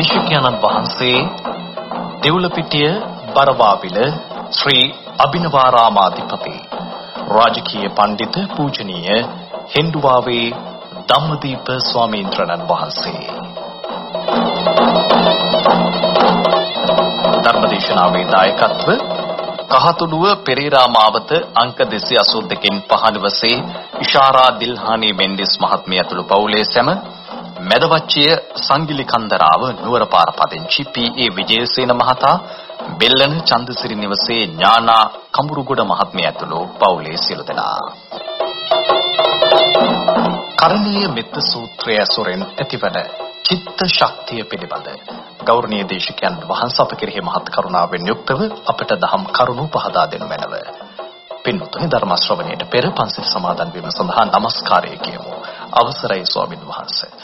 දේශකයන්න් වහන්සේ දෙවුලපිටිය බරවාවිල ශ්‍රී අභිනවාරාමාධිපති රාජකීය පඬිත පූජනීය හෙන්දුවාවේ ධම්මදීප ස්වාමීන් වහන්සේ ධර්මදේශනාවේ දායකත්ව කහතුඩුව පෙරේරා මාවත අංක 282කින් පහළවසේ ඉෂාරා දිල්හානි මෙන්ඩිස් මහත්මිය ඇතුළු පවුලේ සැම මැදවච්චිය සංගිලි කන්දරාව නුවරපාර පදිංචි පී.ඒ. විජේසේන මහතා බෙල්ලන චන්දසිරි නිවසේ ඥානා කඹුරුගොඩ මහත්මිය ඇතුළු පවුලේ සියලු දෙනා කරණීය මෙත්ත සූත්‍රය ඇසුරෙන් ඇතිවන චිත්ත ශක්තිය පිළිබඳ ගෞරවනීය දේශකයන් වහන්සේ අප කෙරෙහි මහත් කරුණාවෙන් යුක්තව අපට දහම් කරුණු පහදා දෙනු මැනව. පින්වතුනි ධර්ම ශ්‍රවණයට පෙර පන්සිල් සමාදන් වීම සඳහා নমස්කාරය කියමු. අවසරයි ස්වාමින් වහන්සේ.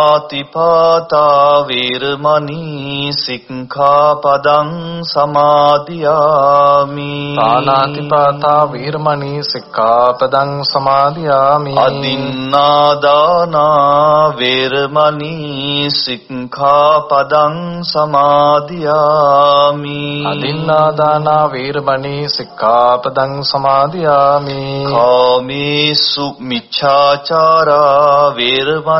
පානාතිපාතා වේරමණී සික්ඛාපදං සමාදියාමි. පානාතිපාතා වේරමණී සික්ඛාපදං සමාදියාමි. අදින්නාදානා වේරමණී සික්ඛාපදං සමාදියාමි. අදින්නාදානා වේරමණී සික්ඛාපදං සමාදියාමි. කාමේසු මිච්ඡාචාරා වේරමණී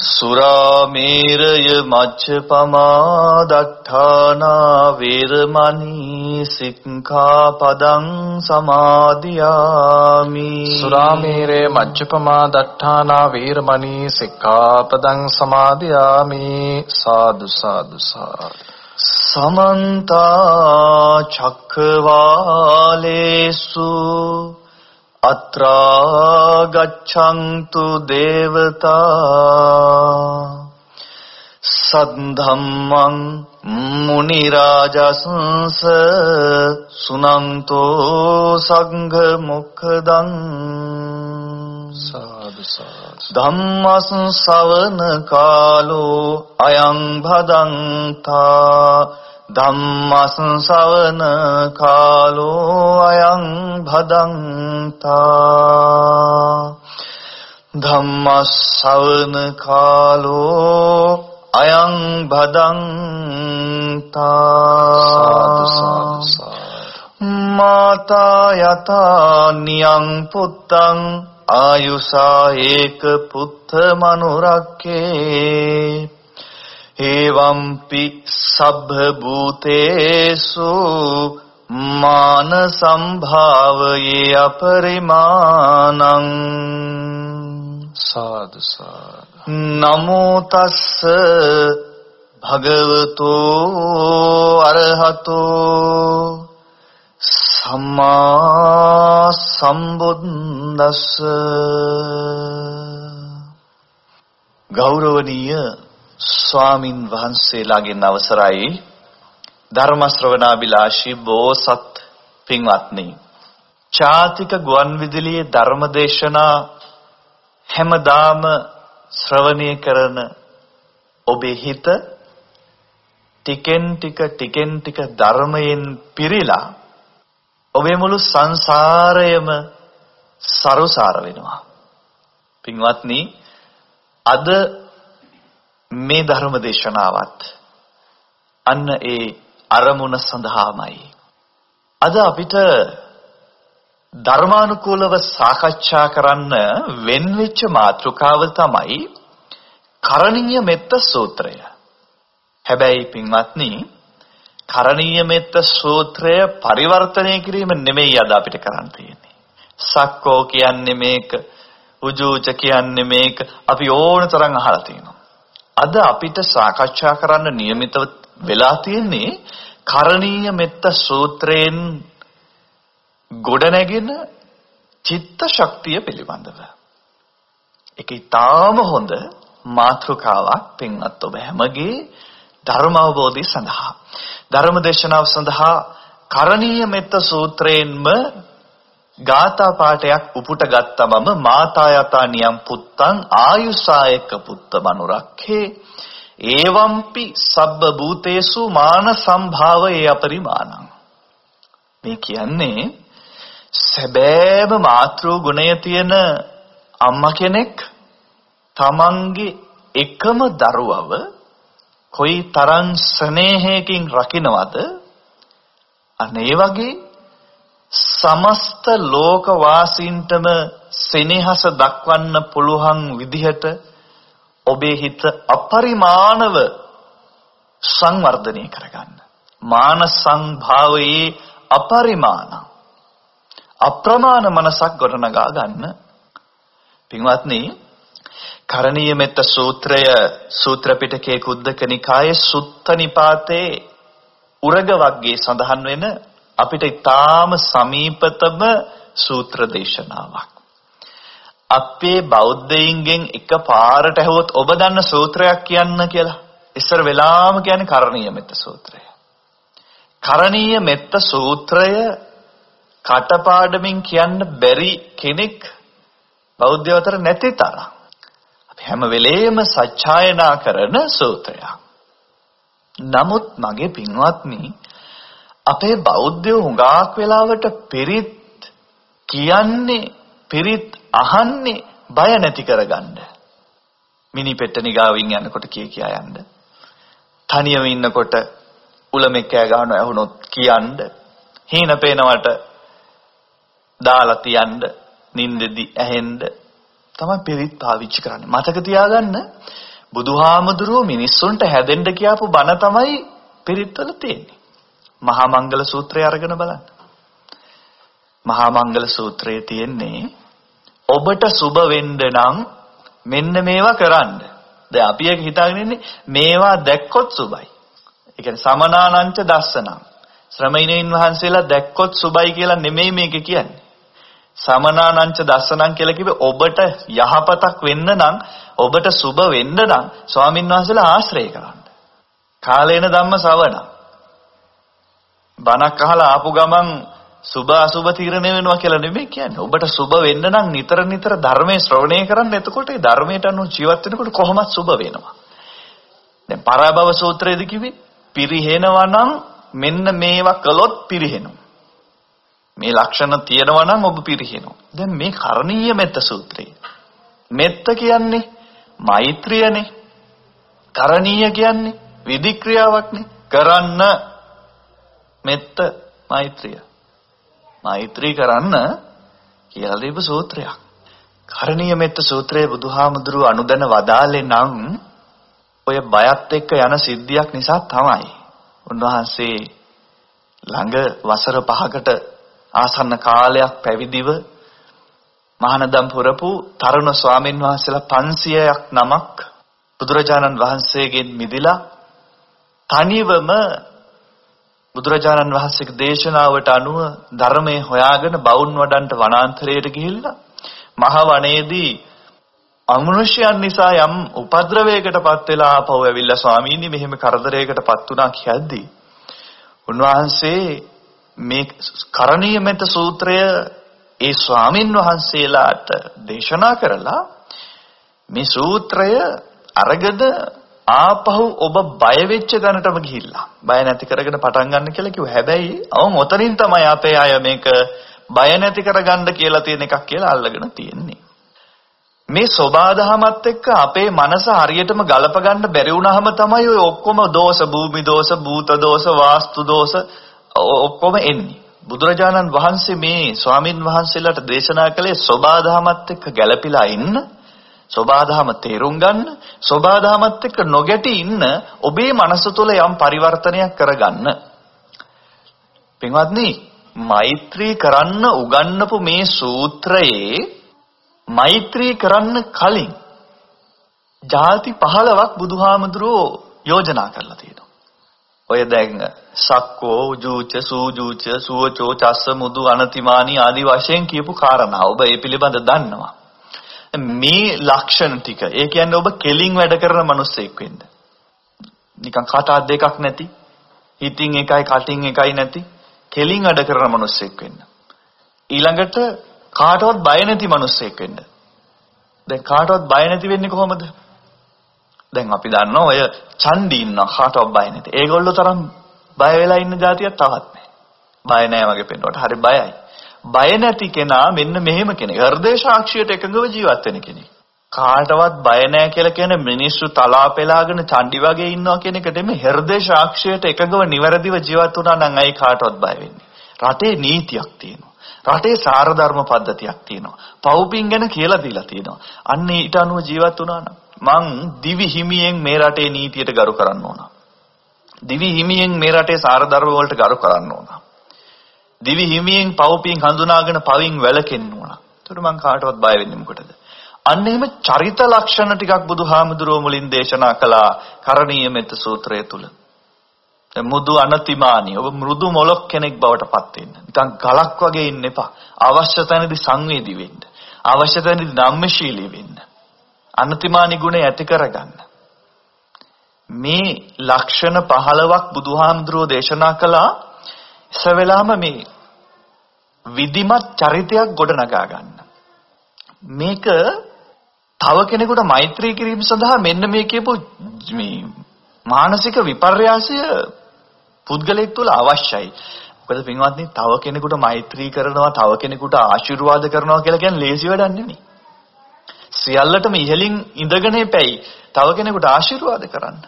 සුරාමේරය මච්ඡපමා දට්ඨානා වේරමණී සික්ඛාපදං සමාදියාමි. සුරාමේරේ මච්ඡපමා දට්ඨානා වේරමණී සික්ඛාපදං සමාදියාමි. සාදු සාදු සමන්ත චක්කවාලේසු අත්‍රා ගච්ඡන්තු දේවතා සද්ධම්මං මුනි රාජසංස සුනන්තෝ සංඝ මොක්ඛදං සාදු සාදු ධම්මස් ශවන කාලෝ අයං භදන්තා ධම්මස් ශවන කාලෝ අයං භදන්තා. ධම්මස් ශවන කාලෝ අයං භදන්තා. මාතා යතා නියං පුත්තං ආයුසා ඒක පුත්ත මනුරක්කේ එවම්පි සබ්බ භූතේසු මාන සම්භාවයේ අපරිමාණං සාදු සාදු නමෝ තස්ස භගවතෝ අරහතෝ සම්මා සම්බුද්දස්ස ගෞරවනීය ස්වාමින් වහන්සේලාගෙන් අවසරයි ධර්ම ශ්‍රවණාබිලාෂී බෝසත් පින්වත්නි චාතික ගුවන් විදුලියේ ධර්ම දේශනා හැමදාම ශ්‍රවණය කරන ඔබේ හිත ටිකෙන් ටික ටිකෙන් ටික ධර්මයෙන් පිරීලා ඔබේ මුළු සංසාරයම සරුසාර වෙනවා. පින්වත්නි අද මේ ධර්ම දේශනාවත් අන්න ඒ අරමුණ සඳහාමයි. අද අපිට ධර්මානුකූලව සාකච්ඡා කරන්න වෙන්වෙච්ච මාතෘකාව තමයි කරණීය මෙත්ත සූත්‍රය. හැබැයි පින්වත්නි කරණීය මෙත්ත සූත්‍රය පරිවර්තනය කිරීම නෙමෙයි අද අපිට කරන්න තියෙන්නේ. සක්කෝ කියන්නේ මේක, උජූච කියන්නේ මේක අපි ඕන තරම් අහලා තියෙනවා. අද අපිට සාකච්ඡා කරන්න નિયમિતව වෙලා තියෙන්නේ කරණීය මෙත්ත සූත්‍රයෙන් ගොඩනැගෙන චිත්ත ශක්තිය පිළිබඳව. ඒක ඊටාම හොඳ මාතෘකාවක් පින්වත් ඔබ හැමගේ ධර්ම අවබෝධය සඳහා ධර්ම දේශනාව සඳහා කරණීය මෙත්ත සූත්‍රයෙන්ම ගාථා පාඨයක් උපුට ගත්තමම මාතා යතා නියම් පුත්තං ආයුසායක පුත්ත මනුරක්ඛේ ඒවම්පි සබ්බ භූතේසු මාන සම්භාවයේ අපරිමාණං මේ කියන්නේ සැබෑම මාතෘ ගුණය තියෙන අම්මා කෙනෙක් තමන්ගේ එකම දරුවව කොයි තරම් ස්නේහයකින් රකින්නවද අනේ වගේ සමස්ත ලෝක වාසීන්ටම සෙනෙහස දක්වන්න පුළුවන් විදිහට ඔබේ හිත අපරිමාණව සංවර්ධනය කරගන්න. මාන සංභාවයේ අපරිමාණ. අප්‍රමාණ මනසක් ගොඩනගා ගන්න. පින්වත්නි කරණීය මෙත්ත සූත්‍රය සූත්‍ර පිටකයේ කුද්දක නිකායේ සුත්ත නිපාතේ උරග වර්ගයේ සඳහන් වෙන අපිට ඊටාම සමීපතම සූත්‍ර දේශනාවක්. අපේ බෞද්ධයින්ගෙන් එක පාරට ඇහුවොත් ඔබ දන්න සූත්‍රයක් කියන්න කියලා. ඉස්සර වෙලාම කියන්නේ කරණීය මෙත්ත සූත්‍රය. කරණීය මෙත්ත සූත්‍රය කටපාඩමින් කියන්න බැරි කෙනෙක් බෞද්ධ අතර නැති තරම්. අපි හැම වෙලේම සත්‍යයනා කරන සූත්‍රයක්. නමුත් මගේ පින්වත්නි අපේ බෞද්ධයෝ හුඟක් වෙලාවට පිරිත් කියන්නේ පිරිත් අහන්නේ බය නැති කරගන්න. මිනි පෙට්ටනි ගාවින් යනකොට කිය කියා යන්න. තනියම ඉන්නකොට උලමෙක් කෑ ගන්නව ඇහුනොත් කියන්න. හීන පේනවට දාලා තියන්න නින්දෙදි ඇහෙන්න තමයි පිරිත් පාවිච්චි කරන්නේ. මතක තියාගන්න බුදුහාමුදුරුවෝ මිනිස්සුන්ට හැදෙන්න කියපු බණ තමයි පිරිත්වල තියෙන්නේ. මහා මංගල සූත්‍රය අරගෙන බලන්න. මහා මංගල සූත්‍රයේ තියෙන්නේ ඔබට සුබ වෙන්න නම් මෙන්න මේවා කරන්න. දැන් අපි එක හිතාගෙන ඉන්නේ මේවා දැක්කොත් සුබයි. ඒ කියන්නේ සමනානංච දස්සනම්. ශ්‍රමණේන් වහන්සේලා දැක්කොත් සුබයි කියලා නෙමෙයි මේක කියන්නේ. සමනානංච දස්සනම් කියලා කිව්වේ ඔබට යහපතක් වෙන්න නම් ඔබට සුබ වෙන්න නම් ස්වාමින් වහන්සේලා ආශ්‍රය කරන්න. කාලේන ධම්ම ශ්‍රවණ. බණක් අහලා ආපු ගමන් සුබ අසුබ තීරණය වෙනවා කියලා නෙමෙයි කියන්නේ. ඔබට සුබ වෙන්න නම් නිතර නිතර ධර්මයේ ශ්‍රවණය කරන්න. එතකොට ඒ ධර්මයට අනුව ජීවත් වෙනකොට කොහොමත් සුබ වෙනවා. දැන් පරාභව සූත්‍රයේදී කිව්වේ පිරිහෙනවා නම් මෙන්න මේවා කළොත් පිරිහෙනවා. මේ ලක්ෂණ තියෙනවා නම් ඔබ පිරිහෙනවා. දැන් මේ කරණීය මෙත්ත සූත්‍රය. මෙත්ත කියන්නේ මෛත්‍රියනේ. කරණීය කියන්නේ විධික්‍රියාවක්නේ. කරන්න මෙත්ත මෛත්‍රිය. මෛත්‍රී කරන්න කියලා දීප සූත්‍රයක්. කරණීය මෙත්ත සූත්‍රයේ බුදුහාමුදුරුව අනුදැන වදාලේ නම් ඔය බයත් එක්ක යන සිද්ධියක් නිසා තමයි. උන්වහන්සේ ළඟ වසර 5කට ආසන්න කාලයක් පැවිදිව මහානදම් පුරපු තරුණ ස්වාමින් වහන්සේලා 500ක් නමක් බුදුරජාණන් වහන්සේගෙන් මිදිලා තනිවම බුදුරජාණන් වහන්සේගේ දේශනාවට අනුව ධර්මයේ හොයාගෙන බවුන් වඩන්ට වනාන්තරයට ගිහිල්ලා මහ වනයේදී අමනුෂ්‍යයන් නිසා යම් උපද්‍රවයකටපත් වෙලා ආපහු ඇවිල්ලා ස්වාමීනි මෙහෙම කරදරයකටපත් වුණා කියද්දී උන්වහන්සේ මේ කරණීය මෙත සූත්‍රය ඒ ස්වාමින් වහන්සේලාට දේශනා කරලා මේ සූත්‍රය අරගෙන ආපහු ඔබ බය වෙච්ච දැනටම ගිහිල්ලා බය නැති කරගෙන පටන් ගන්න කියලා කිව්වා. හැබැයි අවම ඔතනින් තමයි අපේ අය මේක බය නැති කරගන්න කියලා තියෙන එකක් කියලා අල්ලගෙන තියෙන්නේ. මේ සෝබාදහමත් එක්ක අපේ මනස හරියටම ගලප ගන්න බැරි වුණාම තමයි ඔය ඔක්කොම දෝෂ, භූමි දෝෂ, භූත දෝෂ, වාස්තු දෝෂ ඔක්කොම එන්නේ. බුදුරජාණන් වහන්සේ මේ ස්වාමින් වහන්සේලාට දේශනා කළේ සෝබාදහමත් එක්ක ගැළපීලා ඉන්න සෝබාදහම තේරුම් ගන්න සෝබාදහමත් එක්ක නොගැටි ඉන්න ඔබේ මනස තුළ යම් පරිවර්තනයක් කරගන්න පින්වත්නි මෛත්‍රී කරන්න උගන්වපු මේ සූත්‍රයේ මෛත්‍රී කරන්න කලින් ಜಾති 15ක් බුදුහාමුදුරුවෝ යෝජනා කරලා තියෙනවා. ඔය දැන් සක්කෝ උජූච සූජූච සුවචෝ චස්ස මුදු අනතිමානී ආදි වශයෙන් කියපු කාරණා ඔබ ඒ පිළිබඳ දන්නවා. මේ ලක්ෂණ ටික ඒ කියන්නේ ඔබ කෙලින් වැඩ කරන මිනිස්සෙක් වෙන්න. නිකන් කට දෙකක් නැති හිතින් එකයි කටින් එකයි නැති කෙලින් වැඩ කරන මිනිස්සෙක් වෙන්න. ඊළඟට කාටවත් බය නැති මිනිස්සෙක් වෙන්න. දැන් කාටවත් බය නැති වෙන්නේ කොහොමද? දැන් අපි දන්නවා ඔය චන්ඩි ඉන්න කාටවත් බය නැති. ඒගොල්ලෝ තරම් බය වෙලා ඉන්න જાතියක් තවත් නැහැ. බය නැහැ වගේ පෙන්වුවට හරි බයයි. බය නැති කෙනා මෙන්න මෙහෙම කෙනෙක්. හෘදේ සාක්ෂියට එකඟව ජීවත් වෙන කෙනෙක්. කාටවත් බය නැහැ කියලා කියන මිනිස්සු තලා පෙලාගෙන චණ්ඩි වගේ ඉන්නවා කියන එක දෙමේ හෘදේ සාක්ෂියට එකඟව නිවැරදිව ජීවත් වුණා නම් අයි කාටවත් බය වෙන්නේ. රටේ නීතියක් තියෙනවා. රටේ සාර ධර්ම පද්ධතියක් තියෙනවා. පවුපින් ගැන කියලා දීලා තියෙනවා. අන්න ඊට අනුව ජීවත් වුණා නම් මං දිවි හිමියෙන් මේ රටේ නීතියට ගරු කරන්න ඕන. දිවි හිමියෙන් මේ රටේ සාර ධර්ම වලට ගරු කරන්න ඕන. දිවි හිමියෙන් පවපින් හඳුනාගෙන පවින් වැළකෙන්න ඕන. ඒකට මං කාටවත් බය වෙන්නේ මොකටද? අන්න එහෙම චරිත ලක්ෂණ ටිකක් බුදුහාමුදුරුවෝ මුලින් දේශනා කළා කරණීය මෙත්ත සූත්‍රය තුල. මුදු අනතිමානී ඔබ මෘදු මොලොක් කෙනෙක් බවට පත් වෙන්න. නිකන් ගලක් වගේ ඉන්න එපා. අවශ්‍ය තැනදී සංවේදී වෙන්න. අවශ්‍ය තැනදී ධම්මශීලී වෙන්න. අනතිමානී ගුණය ඇති කරගන්න. මේ ලක්ෂණ 15ක් බුදුහාමුදුරුවෝ දේශනා කළා ඉස්සෙල්ලාම මේ විධිමත් චරිතයක් ගොඩනගා ගන්න. මේක තව කෙනෙකුට මෛත්‍රී කිරීම සඳහා මෙන්න මේ කියපු මේ මානසික විපර්යාසය පුද්ගලයෙක් තුළ අවශ්‍යයි. මොකද පින්වත්නි තව කෙනෙකුට මෛත්‍රී කරනවා තව කෙනෙකුට ආශිර්වාද කරනවා කියලා කියන්නේ ලේසි වැඩක් නෙමෙයි. සියල්ලටම ඉහලින් ඉඳගෙන ඉපැයි තව කෙනෙකුට ආශිර්වාද කරන්න.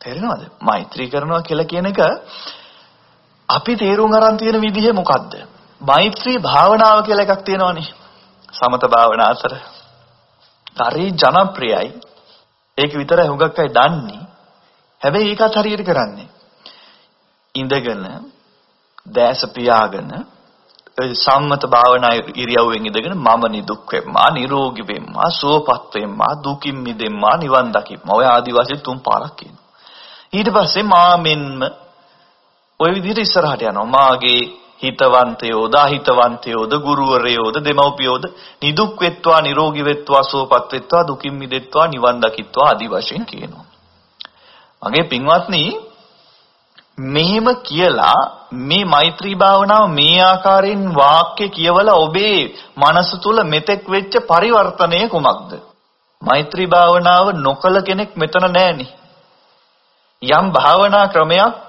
තේරෙනවද? මෛත්‍රී කරනවා කියලා කියන එක අපි තේරුම් අරන් තියෙන විදිහ මොකද්ද? මෛත්‍රී භාවනාව කියලා එකක් තියෙනවනේ. සමත භාවනා අතර. හරි ජනප්‍රියයි. ඒක විතරයි හුඟක් අය දන්නේ. හැබැයි ඒකත් හරියට කරන්නේ. ඉඳගෙන දැස පියාගෙන සම්මත භාවනා ඉරියව්වෙන් ඉඳගෙන මම නිදුක් වෙම්මා නිරෝගී වෙම්මා සුවපත් වෙම්මා දුකින් මිදෙම්මා නිවන් දකිම්මා ඔය ආදි වශයෙන් තුන් පාරක් කියනවා ඊට පස්සේ මා මෙන්ම ওই විදිහට ඉස්සරහට යනවා. මාගේ හිතවන්තයෝද අහිතවන්තයෝද ගුරුවරයෝද දෙමව්පියෝද නිදුක් වෙත්වා නිරෝගී වෙත්වා සුවපත් වෙත්වා දුකින් මිදෙත්වා නිවන් දකිත්වා ආදි වශයෙන් කියනවා. මගේ පින්වත්නි මෙහෙම කියලා මේ මෛත්‍රී භාවනාව මේ ආකාරයෙන් වාක්‍ය කියවලා ඔබේ මනස තුල මෙතෙක් වෙච්ච පරිවර්තනය කුමක්ද? මෛත්‍රී භාවනාව නොකල කෙනෙක් මෙතන නැහෙනි. යම් භාවනා ක්‍රමයක්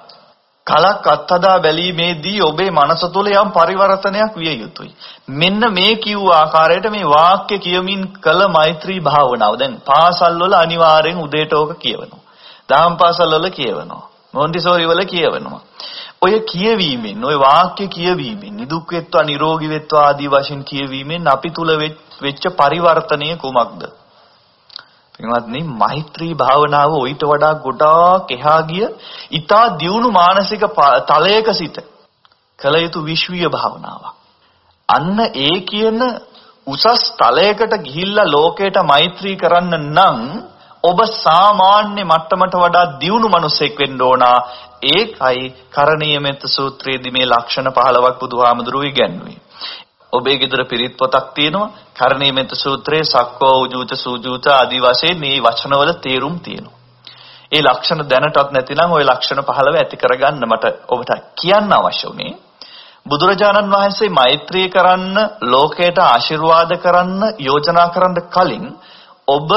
කලක් අත්හදා බැලීමේදී ඔබේ මනස තුළ යම් පරිවර්තනයක් විය යුතුයි. මෙන්න මේ කිව්ව ආකාරයට මේ වාක්‍ය කියමින් කළ මෛත්‍රී භාවනාව. දැන් පාසල් වල අනිවාර්යෙන් උදේට ඕක කියවනවා. දහම් පාසල් වල කියවනවා. මොන්ටිසෝරි වල කියවනවා. ඔය කියවීමෙන් ඔය වාක්‍ය කියවීමෙන් නිදුක් වෙත්වා නිරෝගී වෙත්වා ආදී වශයෙන් කියවීමෙන් අපි තුල වෙච්ච පරිවර්තනය කුමක්ද? පින්වත්නි මෛත්‍රී භාවනාව ඊට වඩා ගොඩාක් එහා ගිය ඊටා දියුණු මානසික තලයක සිට කළ යුතු විශ්වීය භාවනාවක්. අන්න ඒ කියන උසස් තලයකට ගිහිල්ලා ලෝකයට මෛත්‍රී කරන්න නම් ඔබ සාමාන්‍ය මට්ටමට වඩා දියුණු මිනිසෙක් වෙන්න ඕන. ඒකයි කරණීය මෙත්ත සූත්‍රයේදී මේ ලක්ෂණ 15ක් බුදුහාමුදුරුවෝ ඉගැන්වුවේ. ඔබේ ගෙදර පිරිත් පොතක් තියෙනවා. කරණීය මෙත්ත සූත්‍රයේ සක්කෝ උජූත සූජූත ආදී වශයෙන් මේ වචනවල තේරුම් තියෙනවා. ඒ ලක්ෂණ දැනටත් නැතිනම් ওই ලක්ෂණ 15 ඇති කරගන්න මට ඔබට කියන්න අවශ්‍ය උනේ. බුදුරජාණන් වහන්සේ මෛත්‍රී කරන්න ලෝකයට ආශිර්වාද කරන්න යෝජනා කරන්න කලින් ඔබ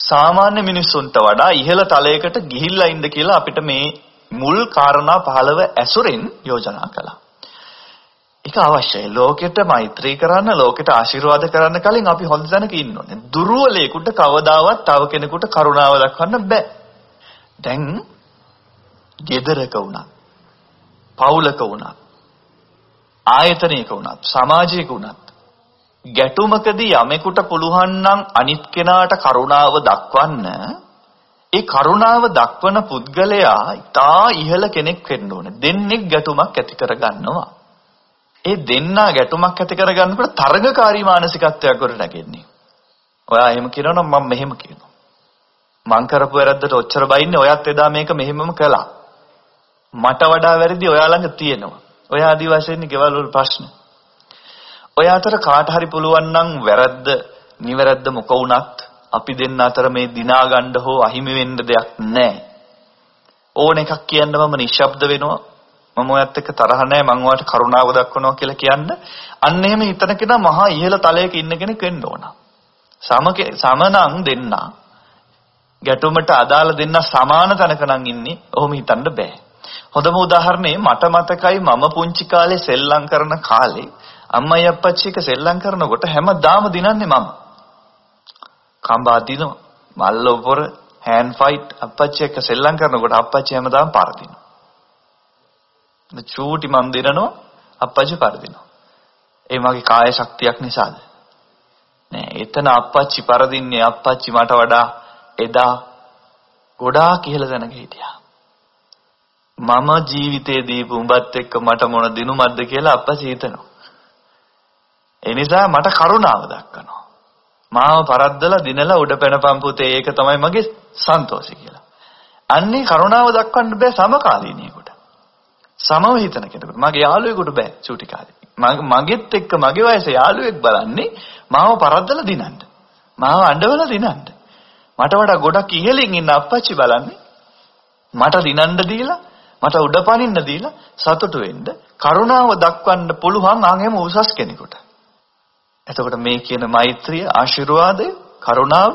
සාමාන්‍ය මිනිස්සුන්ට වඩා ඉහළ තලයකට ගිහිල්ලා ඉන්න කියලා අපිට මේ මුල් කාරණා 15 ඇසුරෙන් යෝජනා කළා. ඒක අවශ්‍යයි. ලෝකෙට මෛත්‍රී කරන්න, ලෝකෙට ආශිර්වාද කරන්න කලින් අපි හොඳ තැනක ඉන්න ඕනේ. දුර්වලයෙකුට කවදාවත් තව කෙනෙකුට කරුණාව දක්වන්න බෑ. දැන් ගෙදරක වුණත්, පවුලක වුණත්, ආයතනයක වුණත්, සමාජයක වුණත් ගැටුමකදී යමෙකුට පුළුවන් නම් අනිත් කෙනාට කරුණාව දක්වන්න ඒ කරුණාව දක්වන පුද්ගලයා ඉතා ඉහළ කෙනෙක් වෙන්න ඕනේ. දෙන්නෙක් ගැටුමක් ඇති කරගන්නවා. ඒ දෙන්නා ගැටුමක් ඇති කරගන්නකොට තරගකාරී මානසිකත්වයක් ගොඩ නැගෙන්නේ. ඔයා එහෙම කියනවනම් මම මෙහෙම කියනවා. මං කරපු වැරද්දට ඔච්චර බයින්නේ ඔයත් එදා මේක මෙහෙමම කළා. මට වඩා වැරදි ඔයා ළඟ තියෙනවා. ඔය ආදි වශයෙන් ගෙවල් වල ප්‍රශ්න. ඔය අතර කාට හරි පුළුවන් නම් වැරද්ද නිවැරද්ද මොක වුණත් අපි දෙන්න අතර මේ දිනා ගන්න හෝ අහිමි වෙන්න දෙයක් නැහැ. ඕන එකක් කියන්න මම නිශ්ශබ්ද වෙනවා. මම ඔයත් එක්ක තරහ නැහැ මම ඔයාලට කරුණාව දක්වනවා කියලා කියන්න. අන්න එහෙම හිතන කෙනා මහා ඉහළ තලයක ඉන්න කෙනෙක් වෙන්න ඕන. සම සමනම් දෙන්න. ගැටුමට අදාළ දෙන්න සමාන තැනක නම් ඉන්නේ. ඔහොම හිතන්න බෑ. හොඳම උදාහරණේ මට මතකයි මම පුංචි කාලේ සෙල්ලම් කරන කාලේ අම්මයි අප්පච්චි එක සෙල්ලම් කරනකොට හැමදාම දිනන්නේ මම. කම්බා දිනවා. මල්ල උපර හෑන්ඩ් ෆයිට් අප්පච්චි එක්ක සෙල්ලම් කරනකොට අප්පච්චි හැමදාම පාර දිනවා. චූටි මන් දිනනවා අප්පච්චි පරදිනවා. ඒ මගේ කාය ශක්තියක් නිසාද? නෑ එතන අප්පච්චි පරදින්නේ අප්පච්චි මට වඩා එදා ගොඩාක් ඉහළ දැනග හිටියා. මම ජීවිතේ දීපු උඹත් එක්ක මට මොන දිනුමක්ද කියලා අප්පච්චි හිතනවා. ඒ නිසා මට කරුණාව දක්වනවා. මාව පරද්දලා දිනලා උඩ පැනපම් පුතේ ඒක තමයි මගේ සන්තෝෂය කියලා. අන්නේ කරුණාව දක්වන්න බෑ සමකාලීනියෙකුට. සමව හිතන කෙනෙකුට. මගේ යාළුවෙකුට බෑ චූටි කාලේ. මගෙත් එක්ක මගේ වයසේ යාළුවෙක් බලන්නේ මාව පරද්දලා දිනන්න. මාව අඬවලා දිනන්න. මට වඩා ගොඩක් ඉහළින් ඉන්න අප්පච්චි බලන්නේ මට දිනන්න දීලා මට උඩපනින්න දීලා සතුටු වෙන්න කරුණාව දක්වන්න පුළුවන් ආන්ගෙම උසස් කෙනෙකුට. එතකොට මේ කියන මෛත්‍රිය ආශිර්වාදය කරුණාව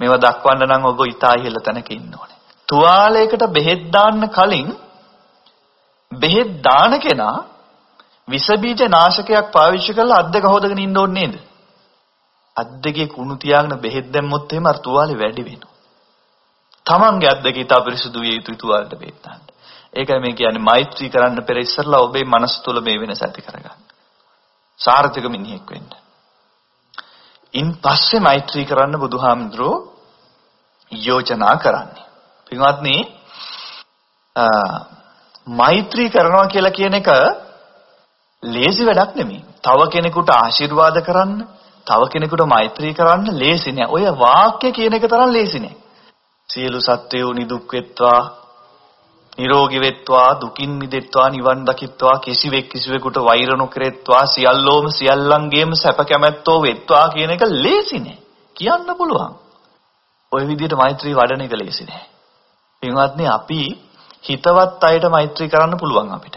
මේවා දක්වන්න නම් ඔබ ඊතා ඉහළ තැනක ඉන්න ඕනේ. තුවාලයකට බෙහෙත් දාන්න කලින් බෙහෙත් දාන කෙනා විස බීජ නාශකයක් පාවිච්චි කරලා අත් දෙක හොදගෙන ඉන්න ඕනේ නේද? අත් දෙකේ කුණු තියාගෙන බෙහෙත් දැම්මොත් එහෙම අර තුවාලේ වැඩි වෙනවා. තමන්ගේ අත් දෙක ඉතා පිරිසුදු විය යුතුයි තුවාලෙට බෙහෙත් දාන්න. ඒකයි මේ කියන්නේ මෛත්‍රී කරන්න පෙර ඉස්සරලා ඔබේ මනස තුල මේ වෙනස ඇති කරගන්න. සාර්ථක මිනිහෙක් වෙන්න. ඉන් පස්සේ මෛත්‍රී කරන්න බුදුහාමුදුරෝ යෝජනා කරන්නේ. පින්වත්නි මෛත්‍රී කරනවා කියලා කියන එක ලේසි වැඩක් නෙමෙයි. තව කෙනෙකුට ආශිර්වාද කරන්න, තව කෙනෙකුට මෛත්‍රී කරන්න ලේසි නෑ. ඔය වාක්‍ය කියන එක තරම් ලේසි නෑ. සියලු සත්වයෝ නිදුක් වෙත්වා, නිරෝගී වෙත්වා, දුකින් මිදෙත්වා, නිවන් දකිත්වා, කිසිවෙක් කිසිවෙකුට වෛර නොකරෙත්වා, සියල්ලෝම සියල්ලන්ගේම සැප කැමැත්තෝ වෙත්වා කියන එක ලේසි නෑ. කියන්න පුළුවන්. ওই විදිහට මෛත්‍රී වඩන එක ලේසි නෑ. පින්වත්නි අපි හිතවත් අයට මෛත්‍රී කරන්න පුළුවන් අපිට.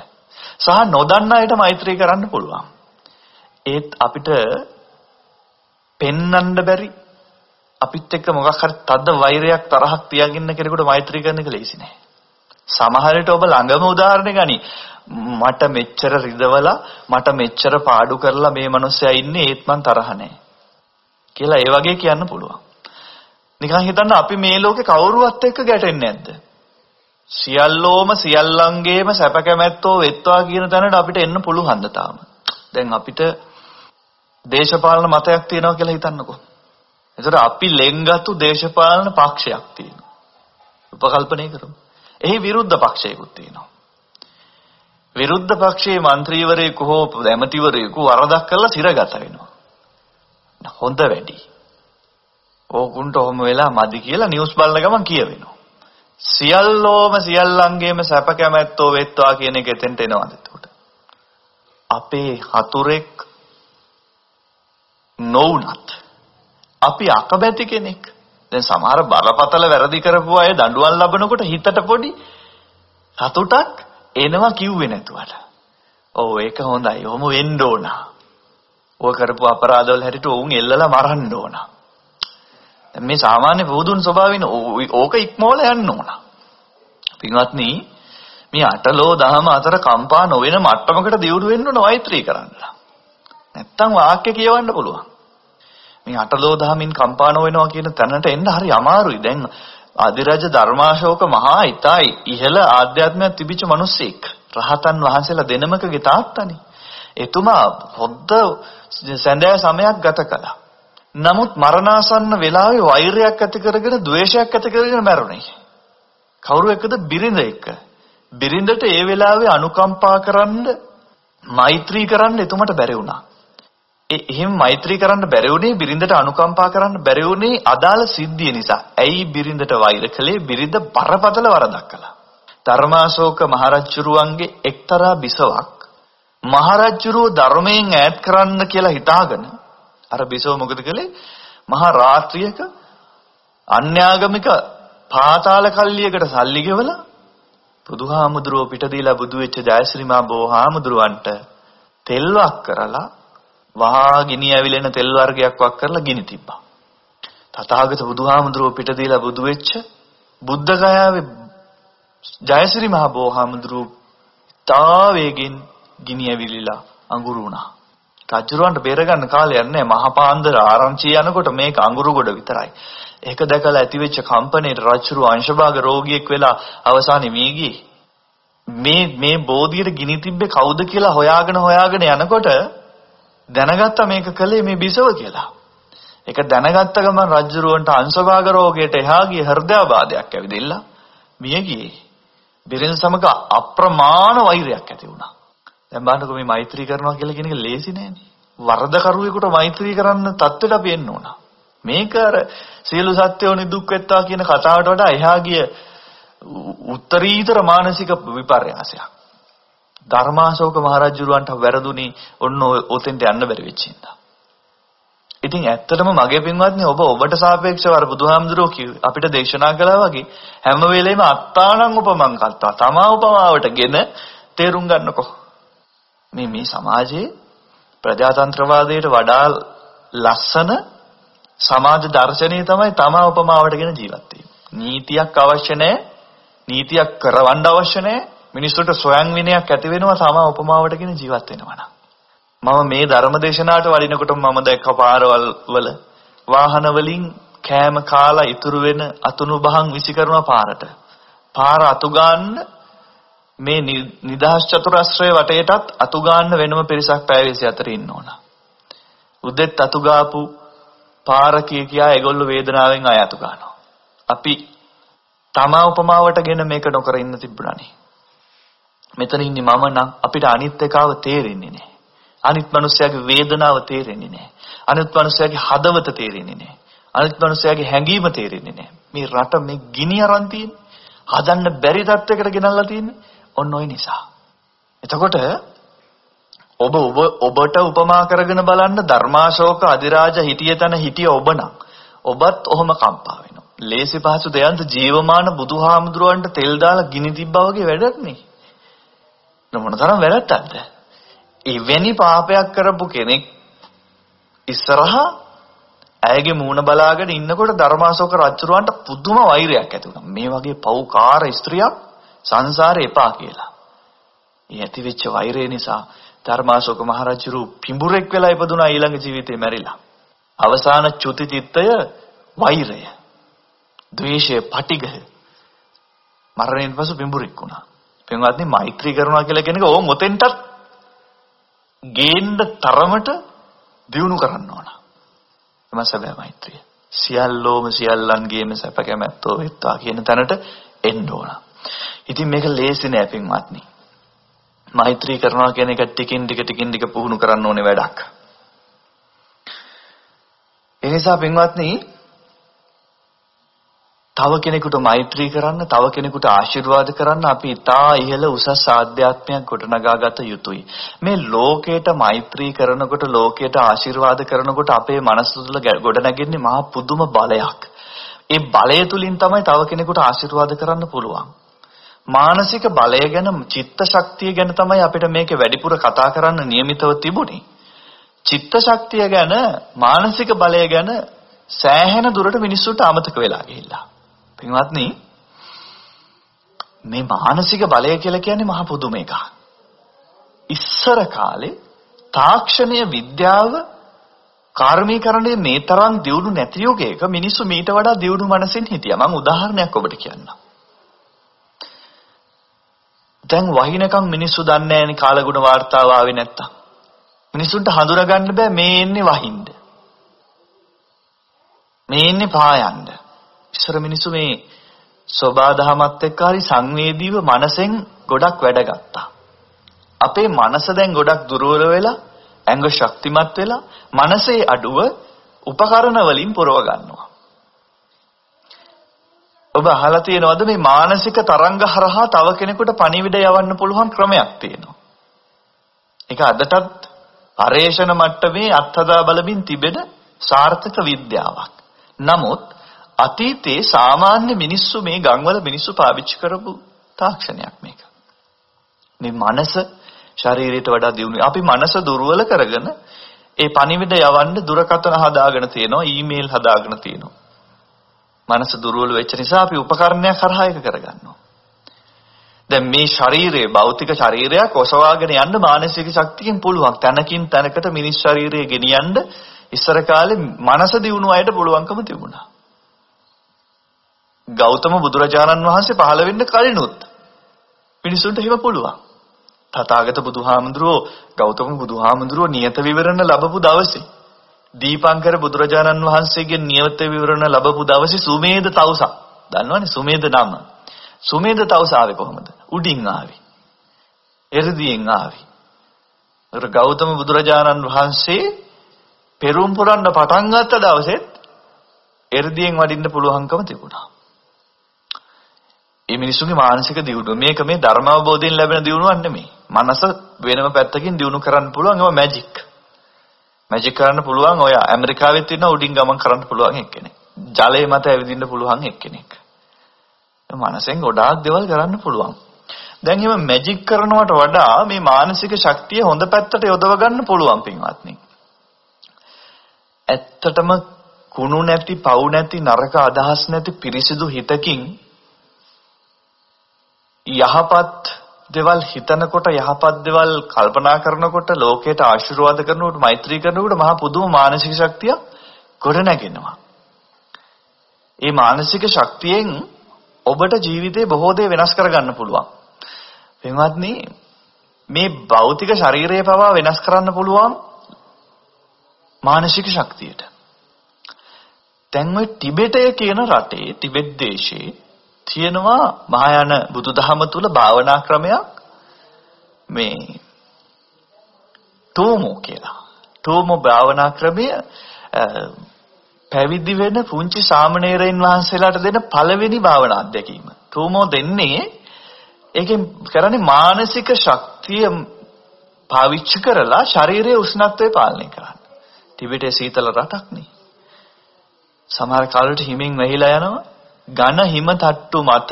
සහ නොදන්න අයට මෛත්‍රී කරන්න පුළුවන්. ඒත් අපිට පෙන්වන්න බැරි අපිත් එක්ක මොකක් හරි තද වෛරයක් තරහක් තියාගෙන කෙනෙකුට මෛත්‍රී කරන එක ලේසි නෑ. සමහර විට ඔබ ළඟම උදාහරණ ගනි. මට මෙච්චර රිදවලා මට මෙච්චර පාඩු කරලා මේ මිනිස්සයා ඉන්නේ ඒත් මං තරහ නෑ. කියලා ඒ වගේ කියන්න පුළුවන්. නිකන් හිතන්න අපි මේ ලෝකේ කවුරුවත් එක්ක ගැටෙන්නේ නැද්ද? සියල්ලෝම සියල්ලන්ගේම සැප කැමැත්තෝ වෙත්වා කියන තැනට අපිට එන්න පුළුවන් තාම. දැන් අපිට දේශපාලන මතයක් තියෙනවා කියලා හිතන්නකෝ. එතකොට අපි ලෙන්ගත්තු දේශපාලන පක්ෂයක් තියෙනවා. උපකල්පනය කරමු. එහි විරුද්ධ පක්ෂයකුත් තියෙනවා. විරුද්ධ පක්ෂයේ മന്ത്രിවරයෙකු හෝ ඇමතිවරයෙකු වරදක් කළා සිරගත වෙනවා. හොඳ වැඩි. ඕකුන්ට ඔහොම වෙලා මදි කියලා නිවුස් බලන ගමන් කියවෙනවා. සියල්ලෝම සියල්ලන්ගේම සැප කැමැත්තෝ වෙත්වා කියන එක එතෙන්ට එනවාද එතකොට? අපේ හතුරෙක් නොවුනත් අපි අකමැති කෙනෙක්. දැන් සමහර බරපතල වැරදි කරපු අය දඬුවම් ලබනකොට හිතට පොඩි සතුටක් එනවා කිව්වේ නැතුවට. ඔව් ඒක හොඳයි. ඔහොම වෙන්න ඕන. ඔය කරපු අපරාධවල හැටියට උන් එල්ලලා මරන්න ඕන. මේ සාමාන්‍ය බුදුන් ස්වභාවයෙන් ඕක ඉක්මවල යන්න ඕන. පින්වත්නි මේ අටලෝ දහම අතර කම්පා නොවන මට්ටමකට දියුණු වෙන්න ඕන මෛත්‍රී කරන්න. නැත්තම් වාක්‍ය කියවන්න පුළුවන්. මේ අටලෝ දහමින් කම්පා නොවෙනවා කියන තැනට එන්න හරි අමාරුයි. දැන් අධිරජ ධර්මාශෝක මහා ඉතයි ඉහළ ආධ්‍යාත්මයක් තිබිච්ච මිනිස්සෙක්. රහතන් වහන්සේලා දෙනමකගේ තාත්තනේ. එතුමා හොද්ද සැඳෑ සමයක් ගත කළා. නමුත් මරණාසන්න වෙලාවේ වෛරයක් ඇති කරගෙන ද්වේෂයක් ඇති කරගෙන මැරුණේ. කවුරු එක්කද බිරිඳ එක්ක. බිරිඳට ඒ වෙලාවේ අනුකම්පා කරන්න මෛත්‍රී කරන්න එතුමට බැරි වුණා. ඒ එහෙම මෛත්‍රී කරන්න බැරි වුණේ බිරිඳට අනුකම්පා කරන්න බැරි වුණේ අදාළ සිද්ධිය නිසා. ඇයි බිරිඳට වෛර කළේ? බිරිඳ බරපතල වරදක් කළා. ධර්මාශෝක මහරජුරුවන්ගේ එක්තරා බිසවක් මහරජුරුව ධර්මයෙන් ඈත් කරන්න කියලා හිතාගෙන අර බිසව මොකද කළේ? මහා රාත්‍රියක අන්‍යාගමික පාතාල කල්ලියකට සල්ලි ගෙවලා බුදුහාමුදුරුව පිට දීලා බුදු වෙච්ච ජයශ්‍රීමා බෝහාමුදුරුවන්ට තෙල්වක් කරලා වහා ගිනි ඇවිලෙන තෙල් වර්ගයක් වක් කරලා ගිනි තිබ්බා. තථාගත බුදුහාමුදුරුව පිට දීලා බුදු වෙච්ච බුද්ධ ගයාවේ ජයශ්‍රී මහ බෝහාමුදුරුව තා වේගෙන් ගිනි ඇවිලිලා අඟුරු වුණා. රජුරවන්ට බේරගන්න කාලයක් නැහැ. මහපාන්දර ආරංචි යනකොට මේක අඟුරු ගොඩ විතරයි. ඒක දැකලා ඇතිවෙච්ච කම්පණයට රජුරු අංශභාග රෝගියෙක් වෙලා අවසානයේ මේ ගියේ. මේ මේ බෝධියට ගිනි තිබ්බේ කවුද කියලා හොයාගෙන හොයාගෙන යනකොට දැනගත්තා මේක කළේ මේ බිසව කියලා. ඒක දැනගත්ත ගමන් රජුරවන්ට අංශභාග රෝගයට එහා ගිය හෘදයාබාධයක් ඇවිදilla මිය ගියේ. බිරිඳ සමග අප්‍රමාණ වෛරයක් ඇති වුණා. දැන් බලන්නකෝ මේ මෛත්‍රී කරනවා කියලා කියන එක ලේසි නෑනේ. වරදකරුවෙකුට මෛත්‍රී කරන්න තත්ත්වයට අපි එන්න ඕන. මේක අර සියලු සත්‍යෝ නිදුක් වෙත්තා කියන කතාවට වඩා එහා ගිය උත්තරීතර මානසික විපර්යාසයක්. ධර්මාශෝක මහරජුරවන්ට වැරදුනේ ඔන්න ඔතෙන්ට යන්න බැරි වෙච්ච හින්දා. ඉතින් ඇත්තටම මගේ පින්වත්නි ඔබ ඔබට සාපේක්ෂව අර බුදුහාමුදුරුවෝ අපිට දේශනා කළා වගේ හැම වෙලෙම අත්තානං උපමං කත්තා තමා උපමාවටගෙන තේරුම් ගන්නකෝ. මේ මේ සමාජයේ ප්‍රජාතන්ත්‍රවාදයට වඩා ලස්සන සමාජ දර්ශනය තමයි තමා උපමාවටගෙන ජීවත් නීතියක් අවශ්‍ය නැහැ. නීතියක් කරවන්න අවශ්‍ය නැහැ. මිනිස්සුන්ට සොයන් විනයක් ඇති වෙනවා තමා උපමාවටගෙන ජීවත් වෙනවා නම්. මම මේ ධර්මදේශනාවට වඩිනකොට මම දැක්ක පාරවල් වල වාහන වලින් කෑම කාලා ඉතුරු වෙන අතුණු බහන් විසි කරන පාරට. පාර අතු ගන්න මේ නිදහස් චතුරස්‍රය වටේටත් අතු ගන්න වෙනම පිරිසක් පැය 24 ඉන්න ඕන. උදෙත් අතු ගාපු පාර කිය කියා ඒගොල්ලෝ වේදනාවෙන් ආය අතු ගන්නවා. අපි තමා උපමාවටගෙන මේක නොකර ඉන්න තිබුණානේ. මෙතන ඉන්නේ මම නම් අපිට අනිත් එකාව තේරෙන්නේ නැහැ. අනිත් මිනිස්යාගේ වේදනාව තේරෙන්නේ නැහැ. අනිත් මිනිස්යාගේ හදවත තේරෙන්නේ නැහැ. අනිත් මිනිස්යාගේ හැඟීම තේරෙන්නේ නැහැ. මේ රට මේ ගිනි අරන් තියෙන්නේ. හදන්න බැරි තත්යකට ගෙනල්ලා තියෙන්නේ. ඔන්න ඔය නිසා. එතකොට ඔබ ඔබ ඔබට උපමා කරගෙන බලන්න ධර්මාශෝක අධිරාජ හිටිය තැන හිටිය ඔබ නම් ඔබත් ඔහොම කම්පා වෙනවා. ලේසි පහසු දෙයන්ත ජීවමාන බුදුහාමුදුරුවන්ට තෙල් දාලා ගිනි තිබ්බා වගේ වැඩක් නේ. මොන තරම් වැරද්දක්ද? එවැනි පාපයක් කරපු කෙනෙක් ඉස්සරහා ඇයගේ මූණ බලාගෙන ඉන්නකොට ධර්මාශෝක රජුරවන්ට පුදුම වෛරයක් ඇති වුණා. මේ වගේ පව්කාර ස්ත්‍රියක් සංසාරේ එපා කියලා. ඒ ඇති වෙච්ච වෛරය නිසා ධර්මාශෝක මහරජුරු පිඹුරෙක් වෙලා ඉපදුනා ඊළඟ ජීවිතේ මැරිලා. අවසාන චුති චිත්තය වෛරය. ද්වේෂය, පටිඝය. මරණයෙන් පසු පිඹුරෙක් වුණා. පින්වත්නි මෛත්‍රී කරනවා කියලා කියන එක ඕම් ඔතෙන්ටත් ගේන්න තරමට දියුණු කරන්න ඕන. එම සැබෑ මෛත්‍රිය. සියල්ලෝම සියල්ලන්ගේම සැප කැමැත්තෝ වෙත්වා කියන තැනට එන්න ඕන. ඉතින් මේක ලේසි නෑ පින්වත්නි. මෛත්‍රී කරනවා කියන එක ටිකින් ටික ටිකින් ටික පුහුණු කරන්න ඕනේ වැඩක්. ඒ නිසා පින්වත්නි තව කෙනෙකුට මෛත්‍රී කරන්න, තව කෙනෙකුට ආශිර්වාද කරන්න අපි ඉතා ඉහළ උසස් ආධ්‍යාත්මයක් ගොඩනගා ගත යුතුයි. මේ ලෝකයට මෛත්‍රී කරනකොට, ලෝකයට ආශිර්වාද කරනකොට අපේ මනස තුළ ගොඩනැගෙන්නේ මහා පුදුම බලයක්. ඒ බලය තුලින් තමයි තව කෙනෙකුට ආශිර්වාද කරන්න පුළුවන්. මානසික බලය ගැන චිත්ත ශක්තිය ගැන තමයි අපිට මේකේ වැඩිපුර කතා කරන්න નિયમિતව තිබුණේ. චිත්ත ශක්තිය ගැන මානසික බලය ගැන සෑහෙන දුරට මිනිස්සුන්ට අමතක වෙලා ගිහිල්ලා. පින්වත්නි මේ මානසික බලය කියලා කියන්නේ මහ පුදුම එකක්. ඉස්සර කාලේ තාක්ෂණය විද්‍යාව කාර්මීකරණය මේ තරම් දියුණු නැති යුගයක මිනිස්සු මීට වඩා දියුණු මනසින් හිටියා. මම උදාහරණයක් ඔබට කියන්නම්. දැන් වහිනකම් මිනිස්සු දන්නේ නැහැනේ කාලගුණ වාර්තාව ආවේ නැත්තම්. මිනිසුන්ට හඳුනගන්න බෑ මේ එන්නේ වහින්ද. මේ එන්නේ පායන්න. ඉස්සර මිනිස්සු මේ සෝබාදහමත් එක්ක හරි සංවේදීව මනසෙන් ගොඩක් වැඩ ගත්තා. අපේ මනස දැන් ගොඩක් දුර්වල වෙලා, ඇඟ ශක්තිමත් වෙලා, මනසේ අඩුව උපකරණ වලින් පුරව ගන්නවා. ඔබ අහලා තියෙනවද මේ මානසික තරංග හරහා තව කෙනෙකුට පණිවිඩ යවන්න පුළුවන් ක්‍රමයක් තියෙනවා. ඒක අදටත් පරේෂණ මට්ටමේ අත්හදා බලමින් තිබෙන සාර්ථක විද්‍යාවක්. නමුත් අතීතයේ සාමාන්‍ය මිනිස්සු මේ ගම්වල මිනිස්සු පාවිච්චි කරපු තාක්ෂණයක් මේක. මේ මනස ශරීරයට වඩා දියුණු. අපි මනස දුර්වල කරගෙන ඒ පණිවිඩ යවන්න දුරකථන හදාගෙන තියෙනවා, ඊමේල් හදාගෙන තියෙනවා. මනස දුර්වල වෙච්ච නිසා අපි උපකරණයක් හරහා ඒක කරගන්නවා. දැන් මේ ශරීරයේ භෞතික ශරීරයක් ඔසවාගෙන යන්න මානසික ශක්තියෙන් පුළුවන්. තනකින් තනකට මිනිස් ශරීරය ගෙනියන්න ඉස්සර කාලේ මනස දියුණු අයට පුළුවන්කම තිබුණා. ගෞතම බුදුරජාණන් වහන්සේ පහළ වෙන්න කලිනුත් මිනිසුන්ට හිම පුළුවන්. තථාගත බුදුහාමුදුරුවෝ ගෞතම බුදුහාමුදුරුවෝ නියත විවරණ ලැබපු දවසේ දීපංකර බුදුරජාණන් වහන්සේගේ නියත විවරණ ලැබපු දවසේ සුමේද තවුසා දන්නවනේ? සුමේද නම. සුමේද තවුසා ආවේ කොහොමද? උඩින් ආවේ. එ르දියෙන් ආවේ. අර ගෞතම බුදුරජාණන් වහන්සේ පෙරම් පුරන්න පටන් ගත්ත දවසෙත් එ르දියෙන් වඩින්න පුළුවන්කම තිබුණා. මේ මිනිස්සුන්ගේ මානසික දියුණුව මේක මේ ධර්ම අවබෝධයෙන් ලැබෙන දියුණුවක් නෙමෙයි. මනස වෙනම පැත්තකින් දියුණු කරන්න පුළුවන් ඒවා මැජික් මැජික් කරන්න පුළුවන් ඔය ඇමරිකාවෙත් ඉන්න උඩින් ගමන් කරන්න පුළුවන් එක්කෙනෙක්. ජලයේ මත ඇවිදින්න පුළුවන් එක්කෙනෙක්. මනසෙන් ගොඩාක් දේවල් කරන්න පුළුවන්. දැන් එහෙම මැජික් කරනවට වඩා මේ මානසික ශක්තිය හොඳ පැත්තට යොදව ගන්න පුළුවන් පින්වත්නි. ඇත්තටම කුණු නැති, පව් නැති, නරක අදහස් නැති පිරිසිදු හිතකින් යහපත් දේවල් හිතනකොට යහපත් දේවල් කල්පනා කරනකොට ලෝකයට ආශිර්වාද කරනකොට මෛත්‍රී කරනකොට මහා පුදුම මානසික ශක්තියක් ගොඩ නැගෙනවා. ඒ මානසික ශක්තියෙන් ඔබට ජීවිතේ බොහෝ දේ වෙනස් කරගන්න පුළුවන්. වෙනවත්නි මේ භෞතික ශරීරය පවා වෙනස් කරන්න පුළුවන් මානසික ශක්තියට. දැන් ඔය ටිබෙටය කියන රටේ ටිබෙට් දේශේ තියෙනවා මහායාන බුදුදහම තුල භාවනා ක්‍රමයක් මේ තෝමෝ කියලා. තෝමෝ භාවනා ක්‍රමය පැවිදි වෙන පුංචි සාමණේරයන් වහන්සේලාට දෙන පළවෙනි භාවනා අධ්‍යක්ීම. තෝමෝ දෙන්නේ ඒකෙන් කරන්නේ මානසික ශක්තිය පාවිච්චි කරලා ශාරීරික උෂ්ණත්වය පාලනය කරන්න. ටිබෙටේ සීතල රටක් නේ. සමහර කාලවලට හිමින් වැහිලා යනවා. ඝන හිම තට්ටු මත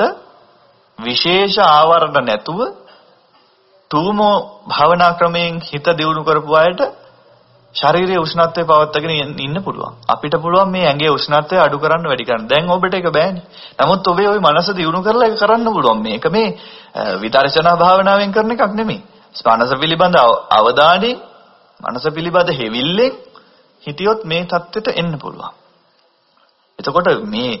විශේෂ ආවරණ නැතුව තුමෝ භවනා ක්‍රමයෙන් හිත දියුණු කරපු අයට ශාරීරික උෂ්ණත්වය පවත්වාගෙන ඉන්න පුළුවන්. අපිට පුළුවන් මේ ඇඟේ උෂ්ණත්වය අඩු කරන්න වැඩි කරන්න. දැන් ඔබට ඒක බෑනේ. නමුත් ඔබේ ওই මනස දියුණු කරලා ඒක කරන්න පුළුවන්. මේක මේ විදර්ශනා භාවනාවෙන් කරන එකක් නෙමෙයි. ස්පනස පිළිබඳ අවධානයෙන්, මනස පිළිබඳ හෙවිල්ලෙන් හිතියොත් මේ தත්ත්වයට එන්න පුළුවන්. එතකොට මේ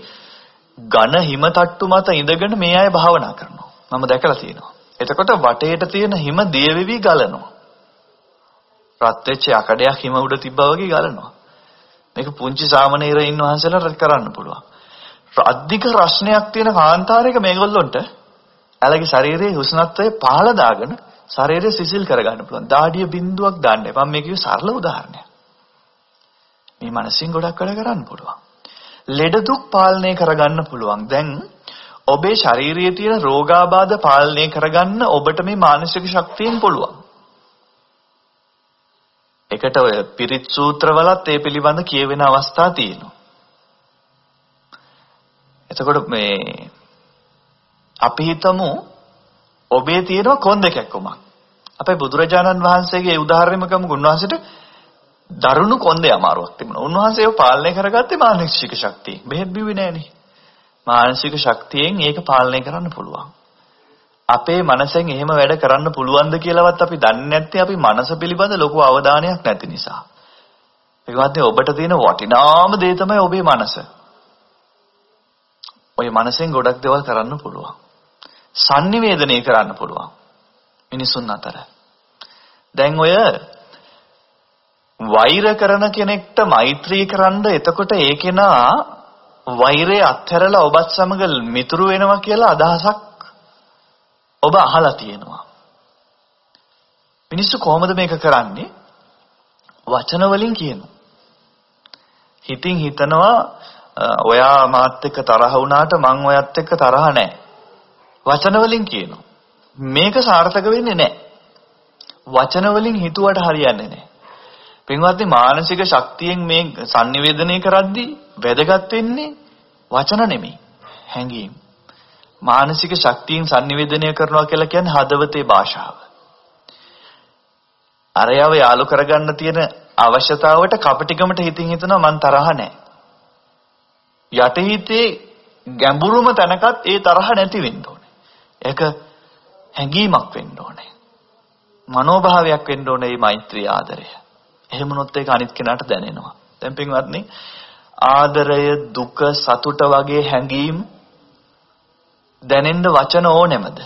ඝන හිම තට්ටු මත ඉඳගෙන මේ අය භාවනා කරනවා. මම දැකලා තියෙනවා. එතකොට වටේට තියෙන හිම දියවිවි ගලනවා. රත් වෙච්ච යකඩයක් හිම උඩ තිබ්බා වගේ ගලනවා. මේක පුංචි සාමණේරයින් වහන්සේලාට කරන්න පුළුවන්. අධික රස්නයක් තියෙන කාන්තාරයක මේගොල්ලොන්ට ඇලගේ ශරීරයේ උෂ්ණත්වය පහළ දාගෙන ශරීරය සිසිල් කරගන්න පුළුවන්. දාඩිය බින්දුවක් දාන්න එපා. මම මේ කිව්ව සරල උදාහරණයක්. මේ මනසින් ගොඩක් වැඩ කරන්න පුළුවන්. ලෙඩ දුක් පාලනය කරගන්න පුළුවන්. දැන් ඔබේ ශාරීරියේ තියෙන රෝගාබාධ පාලනය කරගන්න ඔබට මේ මානසික ශක්තියෙන් පුළුවන්. එකට ඔය පිරිත් සූත්‍රවලත් ඒ පිළිබඳ කියවෙන අවස්ථා තියෙනවා. එතකොට මේ අපි හිතමු ඔබේ තියෙන කොන් දෙකක් කොමක්. අපේ බුදුරජාණන් වහන්සේගේ උදාහරණයම ගමුකෝ උන්වහන්සේට දරුණු කොන්දේ අමාරුවක් තිබුණා. උන්වහන්සේ ඒව පාලනය කරගත්තේ මානසික ශක්තිය. බෙහෙත් බිව්වේ නෑනේ. මානසික ශක්තියෙන් ඒක පාලනය කරන්න පුළුවන්. අපේ මනසෙන් එහෙම වැඩ කරන්න පුළුවන්ද කියලාවත් අපි දන්නේ නැත්තේ අපි මනස පිළිබඳ ලොකු අවධානයක් නැති නිසා. ඒකවත් ඔබට තියෙන වටිනාම දේ තමයි ඔබේ මනස. ඔය මනසෙන් ගොඩක් දේවල් කරන්න පුළුවන්. sannivedanaya කරන්න පුළුවන්. මිනිසුන් අතර. දැන් ඔය වෛර කරන කෙනෙක්ට මෛත්‍රී කරන්න එතකොට ඒ කෙනා වෛරය අත්හැරලා ඔබත් සමග මිතුරු වෙනවා කියලා අදහසක් ඔබ අහලා තියෙනවා. මිනිස්සු කොහොමද මේක කරන්නේ? වචන වලින් කියනවා. හිතින් හිතනවා ඔයා මාත් එක්ක තරහ වුණාට මං ඔයත් එක්ක තරහ නැහැ. වචන වලින් කියනවා. මේක සාර්ථක වෙන්නේ නැහැ. වචන වලින් හිතුවට හරියන්නේ නැහැ. පින්වත්නි මානසික ශක්තියෙන් මේ sannivedanaya කරද්දී වැදගත් වෙන්නේ වචන නෙමෙයි හැඟීම්. මානසික ශක්තියෙන් sannivedanaya කරනවා කියලා කියන්නේ හදවතේ භාෂාව. අරයව යාලු කරගන්න තියෙන අවශ්‍යතාවට කපටිකමට හිතින් හිතනවා මං තරහ නැහැ. යටිහිතේ ගැඹුරුම තැනකත් ඒ තරහ නැති වෙන්න ඕනේ. ඒක හැඟීමක් වෙන්න ඕනේ. මනෝභාවයක් වෙන්න ඕනේ මේ මෛත්‍රී ආදරය. එහෙම වුණොත් ඒක අනිත් කෙනාට දැනෙනවා. දැන් පින්වත්නි ආදරය දුක සතුට වගේ හැඟීම් දැනෙන්න වචන ඕනෙමද?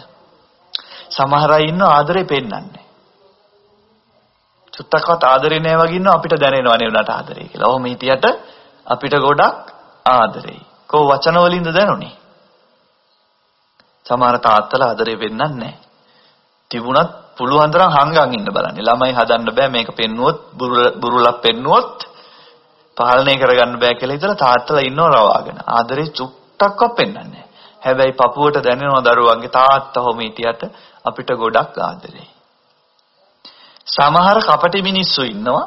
සමහර අය ඉන්න ආදරේ පෙන්වන්නේ. චුට්ටක්වත් ආදරේ නැහැ වගේ ඉන්න අපිට දැනෙනවා නේ උනාට ආදරේ කියලා. ඔහොම හිටියට අපිට ගොඩක් ආදරෙයි. කෝ වචන වලින්ද දැනුනේ? සමහර තාත්තලා ආදරේ වෙන්නන්නේ නැහැ. තිබුණත් පුළුවන් තරම් හංගන් ඉන්න බලන්නේ. ළමයි හදන්න බෑ මේක පෙන්නුවොත් බුරුලක් පෙන්නුවොත් පාලනය කරගන්න බෑ කියලා හිතලා තාත්තලා ඉන්නව රවාගෙන. ආදරේ චුට්ටක්වත් පෙන්වන්නේ නැහැ. හැබැයි පපුවට දැනෙනවා දරුවන්ගේ තාත්තා හොම හිටියට අපිට ගොඩක් ආදරේ. සමහර කපටි මිනිස්සු ඉන්නවා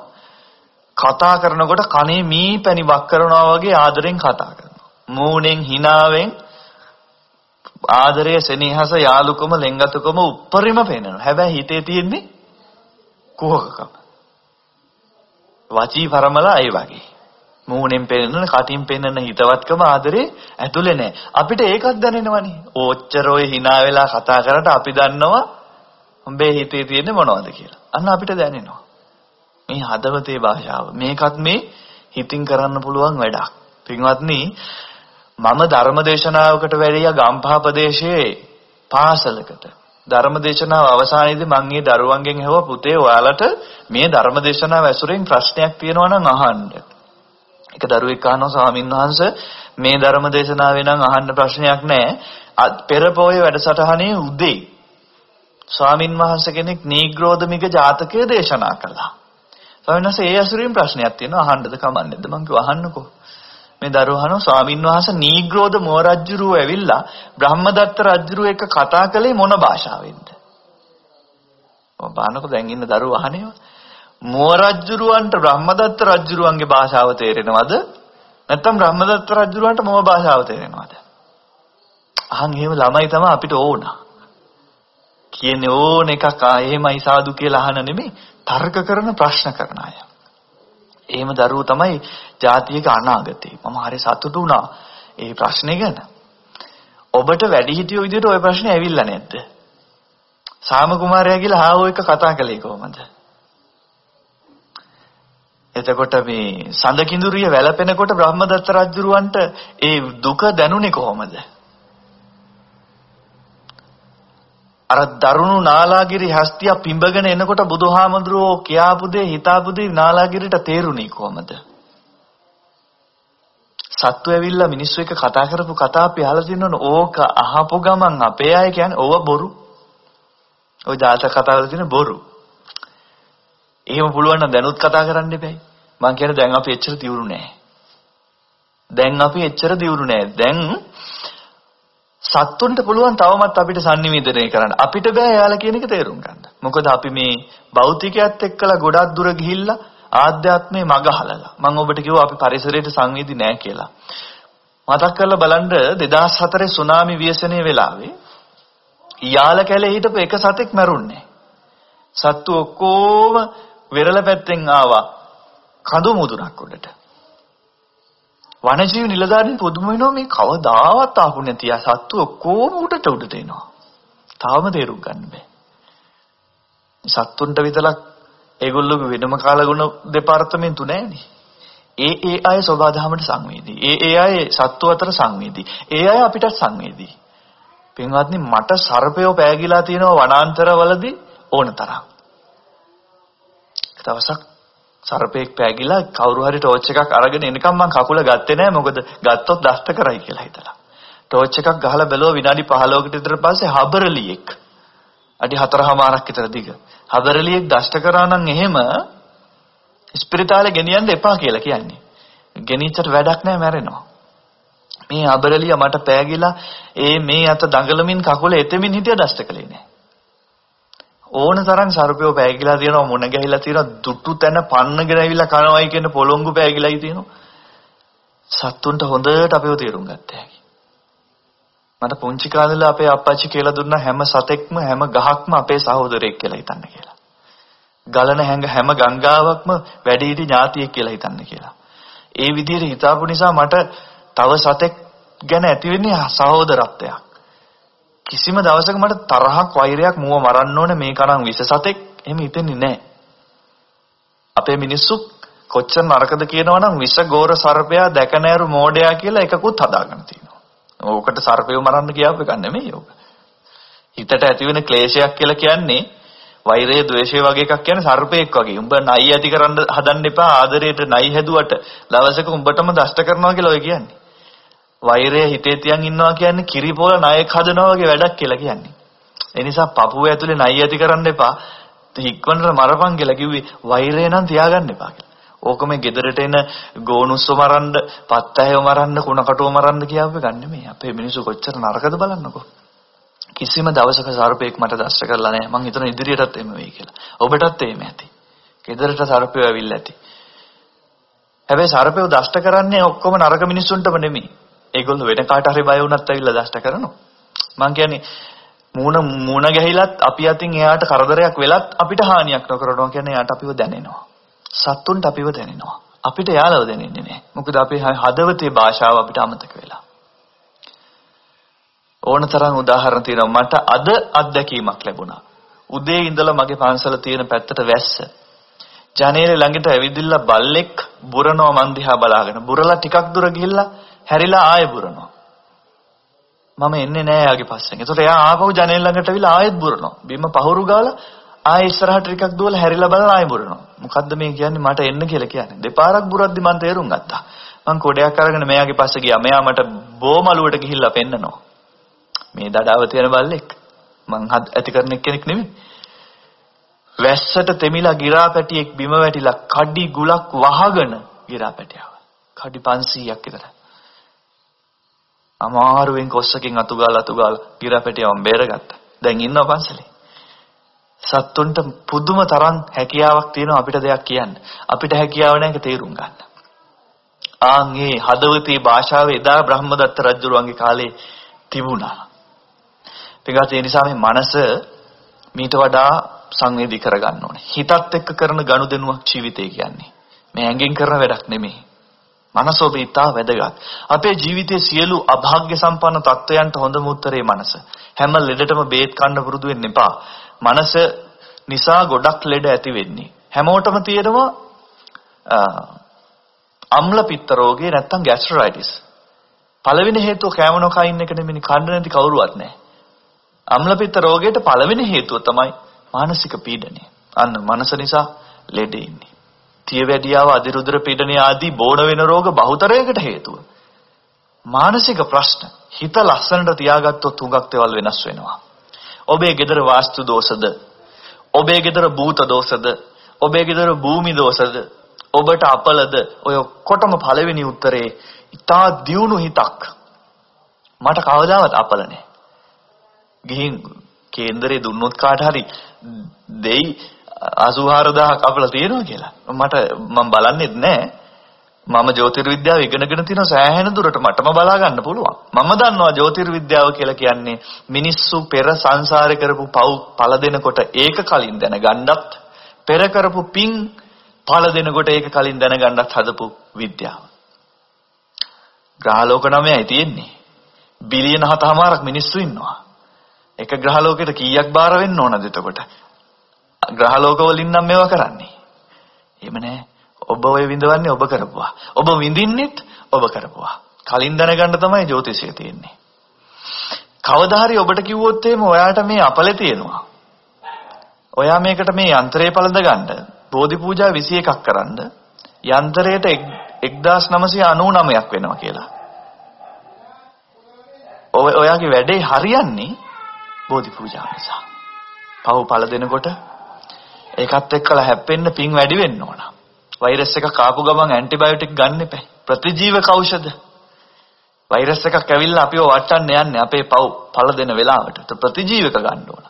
කතා කරනකොට කනේ මී පැණි වක් කරනවා වගේ ආදරෙන් කතා කරනවා. මූණෙන් හිනාවෙන් ආදරය සෙනෙහස යාලුකම ලෙන්ගතුකම උප්පරිම පේනවා. හැබැයි හිතේ තියෙන්නේ කුහකකම. වචී පරමලා ඒ වගේ. මූණෙන් පෙන්නන කටින් පෙන්නන හිතවත්කම ආදරේ ඇතුලේ නැහැ. අපිට ඒකත් දැනෙනවනේ. ඕච්චර ඔය hina වෙලා කතා කරලා අපි දන්නවා උඹේ හිතේ තියෙන්නේ මොනවද කියලා. අන්න අපිට දැනෙනවා. මේ හදවතේ භාෂාව. මේකත් මේ හිතින් කරන්න පුළුවන් වැඩක්. පින්වත්නි මම ධර්මදේශනාවකට වැඩියා ගම්පහ ප්‍රදේශයේ පාසලකට. ධර්මදේශනාව අවසානයේදී මම මේ දරුවන්ගෙන් ඇහුවා පුතේ ඔයාලට මේ ධර්මදේශනාව ඇසුරෙන් ප්‍රශ්නයක් තියෙනවා නම් අහන්න. එක දරුවෙක් අහනවා ස්වාමීන් වහන්සේ මේ ධර්මදේශනාවේ නම් අහන්න ප්‍රශ්නයක් නැහැ. පෙර පොයේ වැඩසටහනේ උදේ ස්වාමින් වහන්සේ කෙනෙක් නීග්‍රෝධමික ජාතකය දේශනා කළා. ස්වාමීන් වහන්සේ ඒ අසුරින් ප්‍රශ්නයක් තියෙනවා අහන්නද කමන්නේද මං කිව්වා අහන්නකෝ මේ දරුවහන ස්වාමීන් වහන්සේ නීග්‍රෝධ මොව රජුරුව ඇවිල්ලා බ්‍රහ්මදත්ත රජුරුව එක්ක කතා කළේ මොන භාෂාවෙන්ද? ඔබ බලන්නකෝ දැන් ඉන්න දරුවෝ අහනේවා මොව රජුරුවන්ට බ්‍රහ්මදත්ත රජුරුවන්ගේ භාෂාව තේරෙනවද? නැත්නම් බ්‍රහ්මදත්ත රජුරුවන්ට මොව භාෂාව තේරෙනවද? අහන් එහෙම ළමයි තමයි අපිට ඕන. කියන්නේ ඕන එකක් ආ එහෙමයි සාදු කියලා අහන නෙමෙයි තර්ක කරන ප්‍රශ්න කරන අය. එහෙම දරුවෝ තමයි ජාතියක අනාගතේ. මම හරි සතුටු වුණා ඒ ප්‍රශ්නේ ගැන. ඔබට වැඩිහිටියෝ විදිහට ওই ප්‍රශ්නේ ඇවිල්ලා නැද්ද? සාම කුමාරයා කියලා හාවෝ එක කතා කළේ කොහමද? එතකොට මේ සඳ කිඳුරිය වැළපෙනකොට බ්‍රහ්මදත්ත රජුරවන්ට ඒ දුක දැනුනේ කොහොමද? අර දරුණු නාලාගිරි හස්තිය පිඹගෙන එනකොට බුදුහාමුදුරුවෝ කියාපු දේ හිතාපු දේ නාලාගිරිට තේරුණේ කොහමද? සත්තු ඇවිල්ලා මිනිස්සු එක්ක කතා කරපු කතා අපි අහලා තියෙනවනේ ඕක අහපු ගමන් අපේ අය කියන්නේ ඕව බොරු. ඔය ජාතක කතාවල තියෙන බොරු. එහෙම පුළුවන් නම් දැනුත් කතා කරන්න එපැයි. මං කියන්නේ දැන් අපි එච්චර දියුණු නෑ. දැන් අපි එච්චර දියුණු නෑ. දැන් සත්තුන්ට පුළුවන් තවමත් අපිට sannivedana කරන්න. අපිට බෑ යාලා කියන එක තේරුම් ගන්න. මොකද අපි මේ භෞතිකයත් එක්කලා ගොඩක් දුර ගිහිල්ලා ආධ්‍යාත්මේ මග හලලා. මම ඔබට කිව්වා අපි පරිසරයට සංවේදී නෑ කියලා. මතක් කරලා බලන්න 2004 සුනාමි ව්‍යසනයේ වෙලාවේ යාල කැලේ හිටපු එක සතෙක් මැරුන්නේ. සත්තු ඔක්කොම වෙරළ පැත්තෙන් ආවා කඳු මුදුනක් උඩට. වනජීවි නිලධාරීන් පුදුම වෙනවා මේ කවදාවත් ආපු නැති ආ සත්තු ඔක්කොම උඩට උඩට එනවා. තාම තේරුම් ගන්න බෑ. සත්තුන්ට විතරක් ඒගොල්ලෝගේ වෙනම කාලගුණ දෙපාර්තමේන්තු නැහැනේ. ඒ ඒ අය සබාධමයට සංවේදී. ඒ ඒ අය සත්තු අතර සංවේදී. ඒ අය අපිට සංවේදී. පින්වත්නි මට සර්පයෝ පෑගිලා තියෙනවා වනාන්තරවලදී ඕන තරම්. දවසක් සර්පෙක් පෑගිලා කවුරු හරි ටෝච් එකක් අරගෙන එනකම් මං කකුල ගත්තේ නෑ මොකද ගත්තොත් දෂ්ට කරයි කියලා හිතලා. ටෝච් එකක් ගහලා බැලුවා විනාඩි 15කට විතර පස්සේ හබරලියෙක්. අඩි 4මාරක් විතර දිග. හබරලියෙක් දෂ්ට කරා නම් එහෙම ස්පිරිතාලේ ගෙනියන්න එපා කියලා කියන්නේ. ගෙනිච්චට වැඩක් නෑ මැරෙනවා. මේ හබරලිය මට පෑගිලා ඒ මේ අත දඟලමින් කකුල එතෙමින් හිටිය දෂ්ට කළේ නෑ. ඕන තරම් සර්පයෝ පෑගිලා තියෙනවා මොන ගැහිලා තියෙනවා දුටු තැන පන්නගෙන ඇවිල්ලා කනවයි කියන පොළොංගු පෑගිලායි තියෙනවා. සත්තුන්ට හොඳට අපිව තේරුම් ගත්ත හැකි. මට පුංචි කාලේ අපේ අප්පච්චි කියලා දුන්න හැම සතෙක්ම හැම ගහක්ම අපේ සහෝදරයෙක් කියලා හිතන්න කියලා. ගලන හැඟ හැම ගංගාවක්ම වැඩිහිටි ඥාතියෙක් කියලා හිතන්න කියලා. ඒ විදිහට හිතාපු නිසා මට තව සතෙක් ගැන ඇති වෙන්නේ සහෝදරත්වයක්. කිසිම දවසක මට තරහක් වෛරයක් මුව මරන්න ඕනේ මේකනම් විස සතෙක් එහෙම හිතෙන්නේ නැහැ. අපේ මිනිස්සු කොච්චර නරකද කියනවනම් විස ගෝර සර්පයා දැක නැරු මෝඩයා කියලා එකකුත් හදාගෙන තිනවා. ඕකට සර්පයව මරන්න කියාපු එක නෙමෙයි ඕක. හිතට ඇතිවෙන ක්ලේශයක් කියලා කියන්නේ වෛරය, ద్వේෂය වගේ එකක් කියන්නේ සර්පෙක් වගේ. උඹ නයි ඇති කරන්න හදන්න එපා. ආදරයට නයි හැදුවට දවසක උඹටම දෂ්ට කරනවා කියලා ඔය කියන්නේ. වෛරය හිතේ තියන් ඉන්නවා කියන්නේ කිරිපොළ ණයක් හදනවා වගේ වැඩක් කියලා කියන්නේ. ඒ නිසා පපුව ඇතුලේ ණය ඇති කරන්න එපා. ඉක්වනට මරපන් කියලා කිව්වේ වෛරය නම් තියාගන්න එපා කියලා. ඕක මේ ගෙදරට එන ගෝනුස්සෝ මරන්න, පත්තහැව මරන්න, කුණකටුව මරන්න කියාව ගන්න මේ. අපේ මිනිස්සු කොච්චර නරකද බලන්නකෝ. කිසිම දවසක සර්පෙක් මට දෂ්ට කරලා නැහැ. මං හිතන ඉදිරියටත් එමු වෙයි කියලා. ඔබටත් එහෙම ඇති. ගෙදරට සර්පයෝ ඇවිල්ලා ඇති. හැබැයි සර්පයෝ දෂ්ට කරන්නේ ඔක්කොම නරක මිනිස්සුන්ටම නෙමෙයි. ඒගොල්ලෝ වෙන කාට හරි බය වුණත් ඇවිල්ලා දෂ්ට කරනවා. මං කියන්නේ මූණ මූණ ගැහිලත් අපි අතින් එයාට කරදරයක් වෙලත් අපිට හානියක් නොකරනවා කියන්නේ එයාට අපිව දැනෙනවා. සත්තුන්ට අපිව දැනෙනවා. අපිට යාළව දැනෙන්නේ නැහැ. මොකද අපේ හදවතේ භාෂාව අපිට අමතක වෙලා. ඕනතරම් උදාහරණ තියෙනවා මට අද අත්දැකීමක් ලැබුණා. උදේ ඉඳලා මගේ පන්සල තියෙන පැත්තට වැස්ස. ජනේලේ ළඟට ඇවිදින්න බල්ලෙක් බුරනවා මන් දිහා බලාගෙන. බුරලා ටිකක් දුර ගිහිල්ලා හැරිලා ආයෙ බුරනවා. මම එන්නේ නෑ යාගේ පස්සෙන්. ඒතකොට එයා ආපහු ජනේල ළඟට ඇවිල්ලා ආයෙත් බුරනවා. බිම පහුරු ගාලා ආයෙ ඉස්සරහට ටිකක් දුවලා හැරිලා බලලා ආයෙ බුරනවා. මොකද්ද මේ කියන්නේ මට එන්න කියලා කියන්නේ. දෙපාරක් බුරද්දි මම තේරුම් ගත්තා. මං කොඩයක් අරගෙන මෙයාගේ පස්සේ ගියා. මෙයා මට බෝමලුවට ගිහිල්ලා පෙන්නනවා. මේ දඩාව තියෙන බල්ලෙක්. මං ඇති කරන කෙනෙක් නෙමෙයි. වැස්සට තෙමිලා ගිරා පැටියෙක් බිම වැටිලා කඩි ගුලක් වහගෙන ගිරා පැටියව. කඩි 500ක් විතර. අමාරුවෙන් කොස්සකින් අතු ගාලා අතු ගාලා ගිරපැටියවම් බේරගත්තා. දැන් ඉන්නවා පන්සලේ. සත්තුන්ට පුදුම තරම් හැකියාවක් තියෙනවා අපිට දෙයක් කියන්න. අපිට හැකියාව නැහැ තේරුම් ගන්න. ආන් මේ හදවතේ භාෂාව එදා බ්‍රහ්මදත්ත රජුරුවන්ගේ කාලේ තිබුණා. ඒකත් ඒ නිසා මේ මනස මීට වඩා සංවේදී කරගන්න ඕනේ. හිතත් එක්ක කරන ගනුදෙනුවක් ජීවිතය කියන්නේ. මේ ඇඟෙන් කරන වැඩක් නෙමෙයි. මනස ඔබ ඉතා වැදගත්. අපේ ජීවිතයේ සියලු අභාග්‍ය සම්පන්න තත්වයන්ට හොඳම උත්තරේ මනස. හැම ලෙඩටම බේත් කන්න පුරුදු වෙන්න එපා. මනස නිසා ගොඩක් ලෙඩ ඇති වෙන්නේ. හැමෝටම තියෙනවා අම්ල පිත්ත රෝගේ නැත්තම් ગેස්ට්‍රයිටිස්. පළවෙනි හේතුව කෑම නොකයින් එක නෙමෙයි කන්න නැති කවුරුවත් නැහැ. අම්ල පිත්ත රෝගයට පළවෙනි හේතුව තමයි මානසික පීඩනය. අන්න මනස නිසා ලෙඩ ඉන්නේ. තියවැඩියාව අදිරුද්‍ර පීඩනය ආදී බෝණ වෙන රෝග බහුතරයකට හේතුව. මානසික ප්‍රශ්න හිත ලස්සනට තියාගත්තොත් හුඟක් දේවල් වෙනස් වෙනවා. ඔබේ ගෙදර වාස්තු දෝෂද? ඔබේ ගෙදර භූත දෝෂද? ඔබේ ගෙදර භූමි දෝෂද? ඔබට අපලද ඔය ඔක්කොටම පළවෙනි උත්තරේ ඉතා දියුණු හිතක්. මට කවදාවත් අපල නැහැ. ගිහින් කේන්දරේ දුන්නොත් කාට හරි දෙයි 84000ක් අපල තියෙනවා කියලා. මට මම බලන්නෙත් නැහැ. මම ජ්‍යොතිර්විද්‍යාව ඉගෙනගෙන තියෙන සෑහෙන දුරට මටම බලා ගන්න පුළුවන්. මම දන්නවා ජ්‍යොතිර්විද්‍යාව කියලා කියන්නේ මිනිස්සු පෙර සංසාරේ කරපු පව් පළ දෙනකොට ඒක කලින් දැනගන්නත් පෙර කරපු පින් පළ දෙනකොට ඒක කලින් දැනගන්නත් හදපු විද්‍යාව. ග්‍රහලෝක 9යි තියෙන්නේ. බිලියන 7මාරක් මිනිස්සු ඉන්නවා. එක ග්‍රහලෝකෙට කීයක් බාර වෙන්න ඕනද එතකොට? ග්‍රහලෝක වලින් නම් මේවා කරන්නේ. එහෙම නෑ. ඔබ ඔය විඳවන්නේ ඔබ කරපුවා. ඔබ විඳින්නෙත් ඔබ කරපුවා. කලින් දැනගන්න තමයි ජ්‍යොතිෂය තියෙන්නේ. කවදා හරි ඔබට කිව්වොත් එහෙම ඔයාට මේ අපලේ තියෙනවා. ඔයා මේකට මේ යන්ත්‍රය පළඳ ගන්න බෝධි පූජා 21ක් කරන්න යන්ත්‍රයට 1999ක් වෙනවා කියලා. ඔය ඔයාගේ වැඩේ හරියන්නේ බෝධි පූජාව නිසා. පව පළ දෙනකොට ඒකත් එක්කලා හැප්පෙන්න පිං වැඩි වෙන්න ඕන. වෛරස් එකක් ආපු ගමන් ඇන්ටිබයොටික් ගන්න එපා. ප්‍රතිජීවක ඖෂධ. වෛරස් එකක් ඇවිල්ලා අපිව වටන්න යන්නේ අපේ පව් පළ දෙන වෙලාවට. ප්‍රතිජීවක ගන්න ඕන.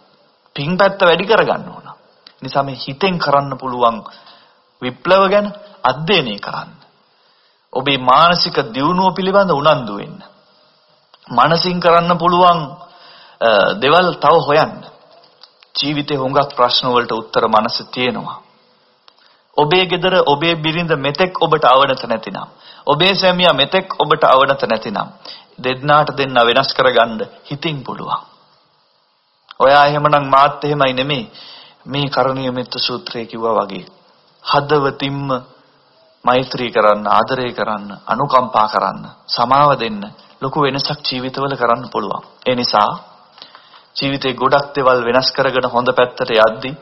පිං පැත්ත වැඩි කර ගන්න ඕන. නිසා මේ හිතෙන් කරන්න පුළුවන් විප්ලව ගැන අධ්‍යයනය කරන්න. ඔබේ මානසික දියුණුව පිළිබඳ උනන්දු වෙන්න. මනසින් කරන්න පුළුවන් දේවල් තව හොයන්න. ජීවිතේ හුඟක් ප්‍රශ්න වලට උත්තර මනස තියෙනවා. ඔබේ ගෙදර ඔබේ බිරිඳ මෙතෙක් ඔබට අවනත නැතිනම් ඔබේ සැමියා මෙතෙක් ඔබට අවනත නැතිනම් දෙන්නාට දෙන්න වෙනස් කරගන්න හිතින් පුළුවන්. ඔයා එහෙමනම් මාත් එහෙමයි නෙමෙයි මේ කරණීය මෙත්ත සූත්‍රය කිව්වා වගේ හදවතින්ම මෛත්‍රී කරන්න ආදරය කරන්න අනුකම්පා කරන්න සමාව දෙන්න ලොකු වෙනසක් ජීවිතවල කරන්න පුළුවන්. ඒ නිසා ජීවිතේ ගොඩක් දේවල් වෙනස් කරගෙන හොඳ පැත්තට යද්දී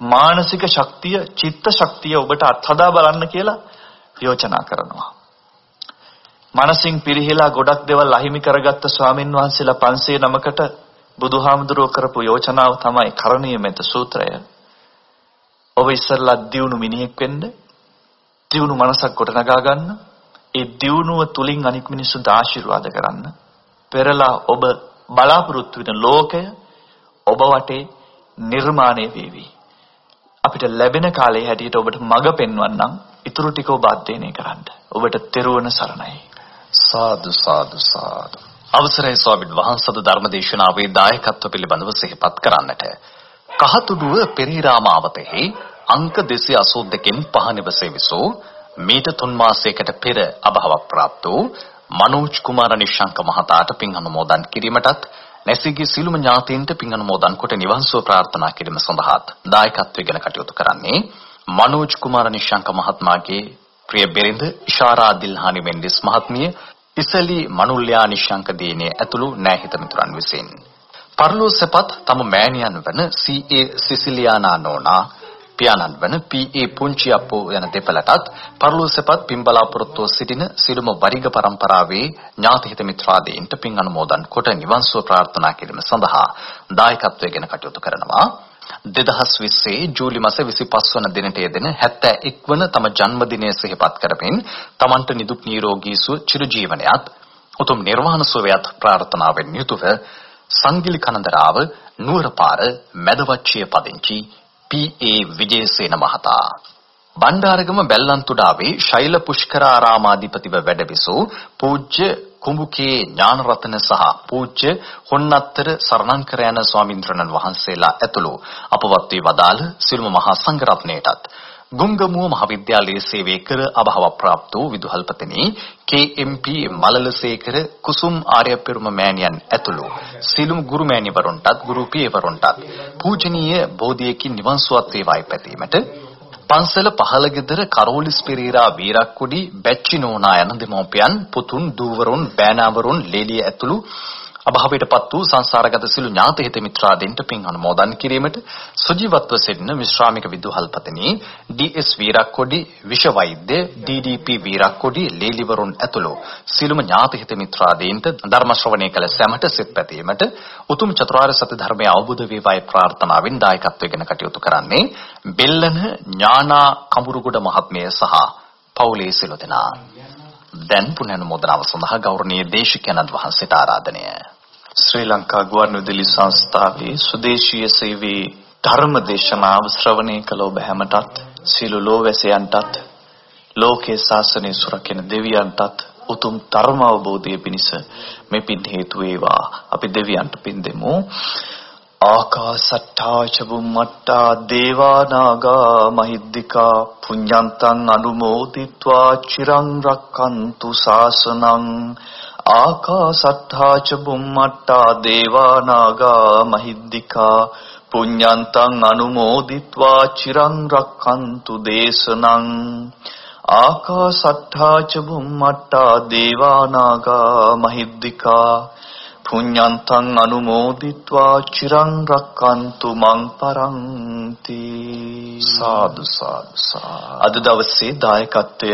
මානසික ශක්තිය, චිත්ත ශක්තිය ඔබට අත්හදා බලන්න කියලා යෝජනා කරනවා. මනසින් පිරිහිලා ගොඩක් දේවල් අහිමි කරගත්ත ස්වාමින් වහන්සේලා 500 නමකට බුදුහාමුදුරුව කරපු යෝජනාව තමයි කරණීය මෙත සූත්‍රය. ඔබ ඉස්සරලා දියුණු මිනිහෙක් වෙන්න, දියුණු මනසක් ගොඩනගා ගන්න, ඒ දියුණුව තුලින් අනික් මිනිස්සුන්ට ආශිර්වාද කරන්න, පෙරලා ඔබ බලාපොරොත්තු වෙන ලෝකය ඔබ වටේ නිර්මාණය වේවි. අපිට ලැබෙන කාලේ හැටියට ඔබට මඟ පෙන්වන්නම් ඊටු ටික ඔබ අධ්‍යයනය කරන්න. ඔබට තෙරුවන් සරණයි. සාදු සාදු සාදු. අවසරයි ස්වාමීන් වහන්සේද ධර්මදේශනාවේ දායකත්ව පිළිබඳව සිහිපත් කරන්නට. කහතුඩුව පෙරේරාමාවතෙහි අංක 282කින් පහනිවසේ විසූ මීට තුන් මාසයකට පෙර අභාව ප්‍රාප්ත වූ මනෝජ් කුමාර නිශ්ශංක මහතාට පින් අනුමෝදන් කිරීමටත් නැසීගේ සිළුම ඥාතීන්ට පින් අනුමෝදන් කොට නිවන් සුව ප්‍රාර්ථනා කිරීම සඳහාත් දායකත්වයෙන් කටයුතු කරන්නේ මනෝජ් කුමාර නිශ්ශංක මහත්මයාගේ ප්‍රිය බිරිඳ ඉෂාරා දිල්හානි මෙන්ඩිස් මහත්මිය ඉසලි මනුල්‍යා නිශ්ශංක දේනේ ඇතුළු නෑහිත මිතුරන් විසින් පර්ලෝසෙපත් තම මෑණියන් වන සී.ඒ. සිසිලියානා නෝනා පියාණන් වන පී.ඒ. පුංචි අප්පෝ යන දෙපළටත් පර්ලෝසෙපත් පින්බලාපොරොත්තුව සිටින සිළුම වරිග පරම්පරාවේ ඥාතිහිත මිත්‍රාදීන්ට පින් අනුමෝදන් කොට නිවන් සුව ප්‍රාර්ථනා කිරීම සඳහා දායකත්වයෙන් කටයුතු කරනවා 2020 ජූලි මාස 25 වන දිනට යෙදෙන 71 වන තම ජන්මදිනය සිහිපත් කරමින් තමන්ට නිදුක් නිරෝගී සුව චිරජීවනයත් උතුම් නිර්වාණ සුවයත් ප්‍රාර්ථනාවෙන් යුතුව සංගිලි කනදරාව නුවරපාර මැදවච්චිය පදිංචි පී.ඒ. විජේසේන මහතා බණ්ඩාරගම බැල්ලන්තුඩාවේ ශෛල පුෂ්කරාරාමාධිපතිව වැඩවිසූ පූජ්‍ය කුඹුකේ ඥානරතන සහ පූජ්‍ය හොන්නත්තර සරණංකර යන ස්වාමින්ද්‍රණන් වහන්සේලා ඇතුළු අපවත් වී වදාළ සිළුම මහා සංඝරත්නයටත් ගුංගමුව මහවිද්‍යාලයේ සේවය කර අභාව ප්‍රාප්ත වූ විදුහල්පතිනි KMP මලලසේකර කුසුම් ආර්යපෙරුම මෑණියන් ඇතුළු සිළුම ගුරු මෑණිවරුන්ටත් ගුරු පියවරුන්ටත් පූජනීය බෝධියකින් නිවන් සුවත් වේවායි පැතීමට පන්සල පහළ ගෙදර කරෝලිස් පෙරේරා වීරක්කොඩි බැච්චිනෝනා යන දෙමෝපියන් පුතුන් දූවරුන් බෑනාවරුන් ලේලිය ඇතුළු අභාවයටපත් වූ සංසාරගත සිළු ඥාත හිත මිත්‍රාදීන්ට පින් අනුමෝදන් කිරීමට සුජීවත්ව සිටින විශ්‍රාමික විදුහල්පතිනි ඩී.එස්. වීරක්කොඩි විෂ වෛද්‍ය ඩී.ඩී.පී. වීරක්කොඩි ලේලිවරුන් ඇතුළු සිළුම ඥාත හිත මිත්‍රාදීන්ට ධර්ම ශ්‍රවණය කළ සැමට සිත් පැතීමට උතුම් චතුරාර්ය සත්‍ය ධර්මය අවබෝධ වේවායි ප්‍රාර්ථනාවෙන් දායකත්වයෙන් කටයුතු කරන්නේ බෙල්ලන ඥානා කඹුරුගොඩ මහත්මිය සහ පවුලේ සිළු දෙනා දැන් පුණ්‍යනුමෝදනාව සඳහා ගෞරවනීය දේශිකයන්න් වහන්සේට ආරාධනය. ශ්‍රී ලංකා ගුවන්විදුලි සංස්ථාවේ සුදේශීය සේවයේ ධර්ම දේශනාව ශ්‍රවණය කළ ඔබ හැමටත් සියලු ලෝවැසයන්ටත් ලෝකේ ශාසනය සුරකින දෙවියන්ටත් උතුම් ධර්ම අවබෝධය පිණිස මේ පින් හේතු වේවා. අපි දෙවියන්ට පින් දෙමු. ආකාසට්ටා චබුම්මට්ටා දේවානාගා මහිද්దికා පුඤ්ඤන්තං අනුමෝදිත්වා. චිරං රක්칸තු සාසනං ආකාසත්තා ච බුම්මත්තා දේවා නාග මහිද්దికා පුඤ්ඤන්තං අනුමෝදිත්වා චිරං රක්칸තු දේශනං ආකාසත්තා ච බුම්මත්තා දේවා නාග මහිද්దికා පුඤ්ඤන්තං අනුමෝදිත්වා චිරං රක්칸තු මං පරන්ති සාදු සාදු අද දවසේ දායකත්වය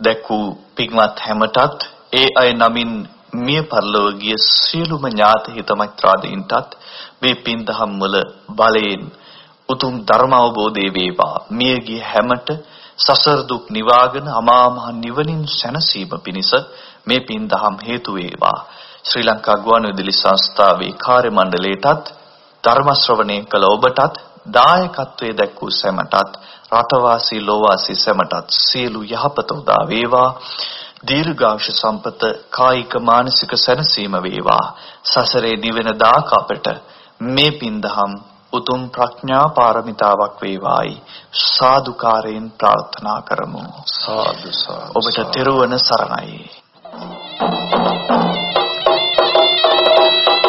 දැකූ පින්වත් හැමටත් ඒ අය නමින් මිය පරලෝකීය සියලුම ඥාති හිත මෛත්‍රාදීන්ටත් මේ පින් දහම් වල බලයෙන් උතුම් ධර්ම අවබෝධය වේවා. මියගිය හැමට සසර දුක් නිවාගෙන අමා මහ නිවනින් සැනසීම පිණිස මේ පින් දහම් හේතු වේවා. ශ්‍රී ලංකා ගුවන්විදුලි සංස්ථාවේ කාර්ය මණ්ඩලයටත් ධර්ම ශ්‍රවණය කළ ඔබටත් දායකත්වයේ දැක්වූ සැමටත් රටවාසී ලෝවාසී සැමටත් සියලු යහපත උදා වේවා. දීර්ඝාෂ සම්පත කායික මානසික සැනසීම වේවා. සසරේ නිවෙන දාක අපට. මේ පින්දහම් උතුම් ප්‍රඥා පාරමිතාවක් වේවායි. සාදුකාරයෙන් ප්‍රාර්ථනා කරමු. සාදු ඔබට තෙරුවන් සරණයි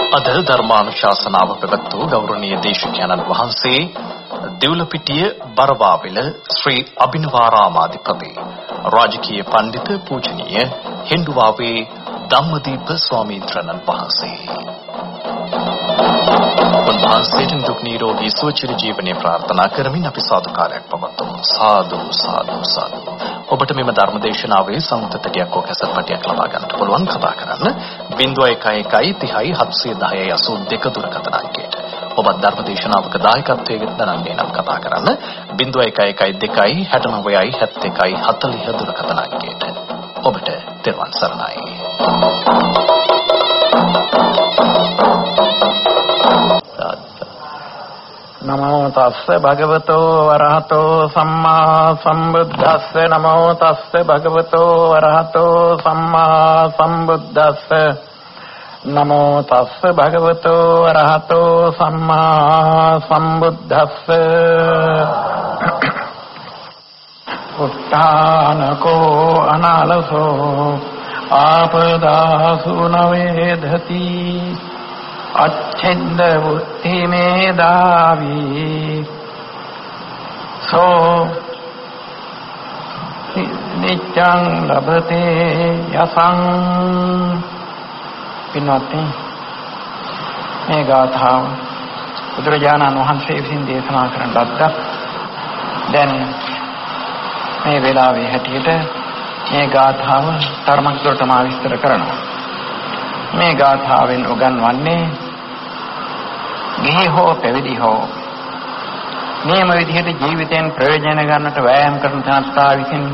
අද ධර්මානුශාසනාව පැවැත්වූ ගෞරවනීය දේශකයන්න් වහන්සේ දෙව්ලපිටිය බරවාවිල ශ්‍රී අබිනවාරාමාධිපති රාජකීය පඬිතු පූජනීය හෙන්දුවාවේ ධම්මදීප ස්වාමීන් වහන්සේ. උන්වහන්සේට දුක් නිරෝගී සුවචිර ජීවනයේ ප්‍රාර්ථනා කරමින් අපි සාදුකාරයක් පවත්වමු. සාදු සාදු සාදු. ඔබට මෙම ධර්මදේශනාවේ සම්පතටියක් හෝ කැසට් පටියක් ලබා ගන්නට පුළුවන් කතා කරන්න 0111 30 710 82 දුරකථන අංකයට. ඔබ ධර්මදේශනාවක දායකත්වයේ දරන්නේ නම් කතා කරන්න 0112 69යි 71යි 40 දුරකථන අංකයට. ඔබට තෙරුවන් සරණයි. නමෝ තස්ස භගවතෝ වරහතෝ සම්මා සම්බුද්දස්ස නමෝ තස්ස භගවතෝ වරහතෝ සම්මා සම්බුද්දස්ස නමෝ තස්ස භගවතෝ වරහතෝ සම්මා සම්බුද්දස්ස උත්තානකෝ අනාලසෝ ආපදාසු නවේදති අච්ඡෙන්ද බුද්ධි මේදාවි. සෝ නිච්ඡං ලබතේ යසං. පින්වත්නි මේ ගාථාව බුදුරජාණන් වහන්සේ විසින් දේශනා කරන ලද්දක්. දැන් මේ වෙලාවේ හැටියට මේ ගාථාව තරමක් දුරට මා විස්තර කරනවා. මේ ගාථාවෙන් උගන්වන්නේ ගිහි හෝ පැවිදි හෝ. නියම විදිහට ජීවිතෙන් ප්‍රයෝජන ගන්නට වෑයම් කරන තනත්තා විසින්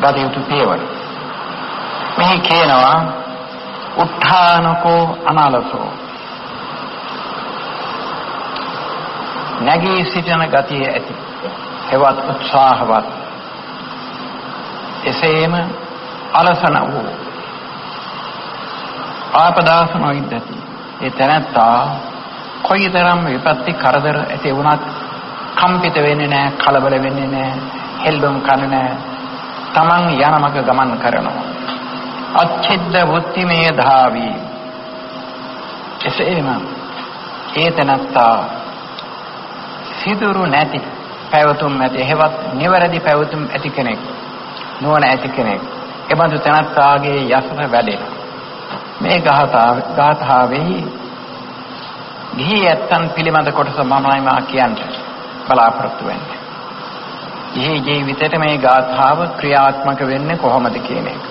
ගත යුතු පියවර. මෙහි කියනවා උත්ථානකෝ අනාලසෝ. නැගී සිටින ගතිය ඇති. හෙවත් උත්සාහවත්. එසේම අලසන වූ ආපදාසනෝ ඉද්දති ඒ තැනත්තා කොයිතරම් විපත්ති කරදර ඇති වුණත් කම්පිත වෙන්නේ නැහැ කලබල වෙන්නේ නැහැ හෙල්බම් කන්නේ නැහැ තමන් යනමක ගමන් කරනවා. අච්චෙද්ද වුත්තිමේ ධාවි. එසේම ඒ තැනත්තා සිදුරු නැති පැවතුම් ඇති එහෙවත් නිවැරදි පැවතුම් ඇති කෙනෙක් නුවණ ඇති කෙනෙක්. එබඳු තැනත්තාගේ යසස වැඩෙනවා මේ ගාථාවෙහි ගිහි ඇත්තන් පිළිබඳ කොටස මමයි මා කියන්න බලාපොරොත්තු වෙන්නේ. ගිහි ජීවිතේට මේ ගාථාව ක්‍රියාත්මක වෙන්නේ කොහොමද කියන එක.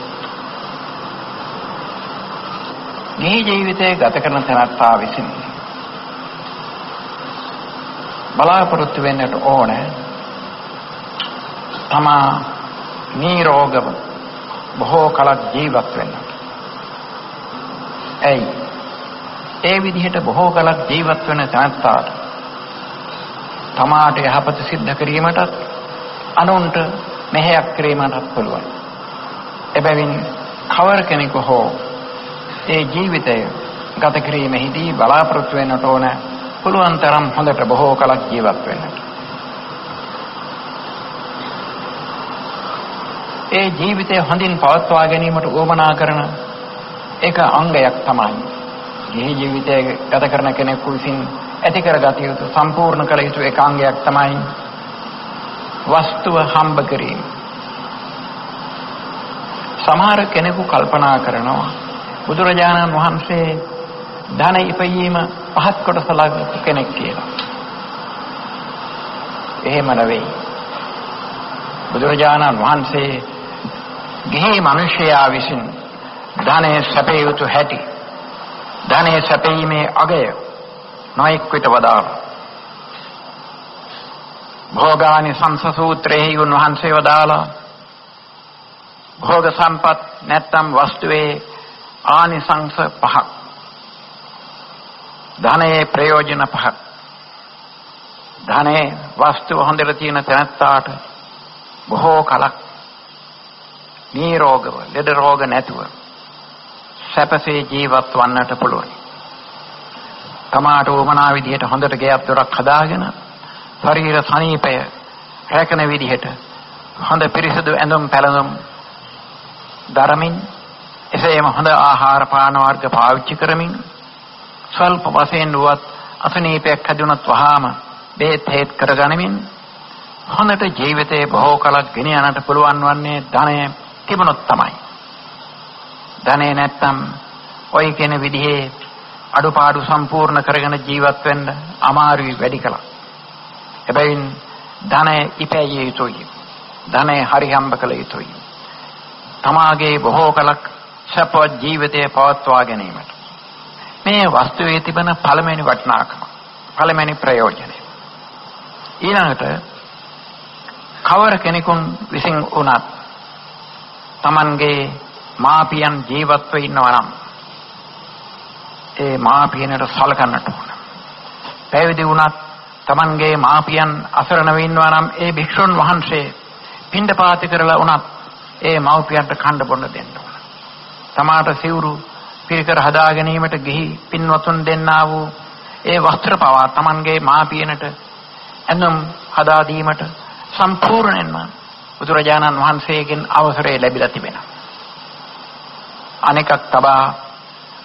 ගිහි ජීවිතේ ගත කරන තැනත්තා විසින් බලාපොරොත්තු වෙන්නට ඕන තමා නිරෝගව බොහෝ කලක් ජීවත් වෙන්න. ඇයි? ඒ විදිහට බොහෝ කලක් ජීවත් වෙන තැනත්තාට තමාට යහපත සිද්ධ කිරීමටත් අනුන්ට මෙහෙයක් කිරීමටත් පුළුවන්. එබැවින් කවර කෙනෙකු හෝ ඒ ජීවිතය ගත කිරීමෙහිදී බලාපොරොත්තු වෙන්නට ඕන පුළුවන් තරම් හොඳට බොහෝ කලක් ජීවත් වෙන්නට. ඒ ජීවිතය හොඳින් පවත්වා ගැනීමට උවමනා කරන එක අංගයක් තමයි. මේ ජීවිතය ගත කරන කෙනෙකු විසින් ඇති කරගත යුතු සම්පූර්ණ කළ යුතු එක අංගයක් තමයි වස්තුව හම්බ කිරීම. සමහර කෙනෙකු කල්පනා කරනවා බුදුරජාණන් වහන්සේ ධන ඉපයීම පහත් කොට සලකපු කෙනෙක් කියලා. එහෙම නෙවෙයි. බුදුරජාණන් වහන්සේ ගිහි මිනිසයා විසින් ධනය සැපේ යුතු හැටි. ධනය සැපීමේ අගය නොඑක් විට වදාළා. භෝගානි සංස සූත්‍රයේ උන්වහන්සේ වදාලා භෝග සම්පත් නැත්තම් වස්තුවේ ආනිසංස පහක්. ධනයේ ප්‍රයෝජන පහක්. ධනයේ වස්තුව හොඳට තියෙන තැනත්තාට බොහෝ කලක් නිරෝගව ලෙඩ රෝග නැතුව සැපසේ ජීවත් වන්නට පුළුවන්. තමාට උමනා විදිහට හොඳට ගෙයක් දොරක් හදාගෙන ශරීර සනීපය රැකෙන විදිහට හොඳ පිරිසිදු ඇඳුම් පැළඳුම් දරමින් එසේම හොඳ ආහාර පාන වර්ග පාවිච්චි කරමින් ස්වල්ප වශයෙන් වුවත් අසනීපයක් හැදුනත් වහාම බේත් හේත් කරගනිමින් හොඳට ජීවිතේ බොහෝ කලක් ගෙන යන්නට පුළුවන් වන්නේ ධනය තිබුණොත් තමයි. ධනෙ නැත්තම් ඔය කියන විදිහේ අඩුපාඩු සම්පූර්ණ කරගෙන ජීවත් වෙන්න අමාරුයි වැඩි කලක්. හැබැයි ධනය ඉපැයිය යුතුයි. ධනය හරි හම්බ කළ යුතුයි. තමාගේ බොහෝ කලක් සපවත් ජීවිතය පවත්වා ගැනීමට මේ වස්තුවේ තිබෙන පළමෙනි වටිනාකම පළමෙනි ප්‍රයෝජනය ඊළඟට කවර කෙනෙකුන් විසින් උනත් Tamanගේ මාපියන් ජීවත්ව ඉන්නවා නම් ඒ මාපියනට සලකන්නට ඕන. පැවිදි වුණත් Tamanගේ මාපියන් අසරණ වෙන්නවා නම් ඒ භික්ෂුන් වහන්සේ පින්ඩපාත කරලා වුණත් ඒ මව්පියන්ට කන්න බොන්න දෙන්න ඕන. තමාට සිවුරු පිරිකර හදා ගැනීමට ගිහි පින්වතුන් දෙන්නා වූ ඒ වස්ත්‍ර පවා Tamanගේ මාපියනට එනම් හදා දීමට සම්පූර්ණයෙන්ම බුදුරජාණන් වහන්සේගෙන් අවසරය ලැබිලා තිබෙනවා. අනෙකක් තබා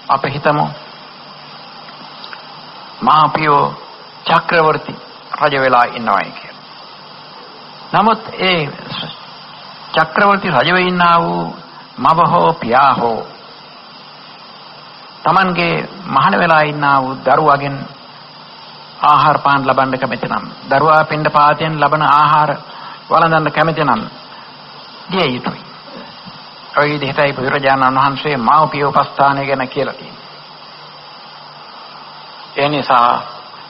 අප හිතමු මාපියෝ චක්‍රවර්ති රජ වෙලා ඉන්නවයි කියලා. නමුත් ඒ චක්‍රවර්ති රජ වෙ ඉන්නා වූ මව හෝ පියා හෝ Tamanගේ මහාන වෙලා ඉන්නා වූ දරුවාගෙන් ආහාර පාන ලබන්න කැමති නම් දරුවා පින්ඩ පාතයෙන් ලබන ආහාර වළඳන්න කැමති නම් දිය යුතුයි. ඔය විදිහටයි බුදුරජාණන් වහන්සේ මෞපිය උපස්ථානය ගැන කියලා තියෙන්නේ. ඒ නිසා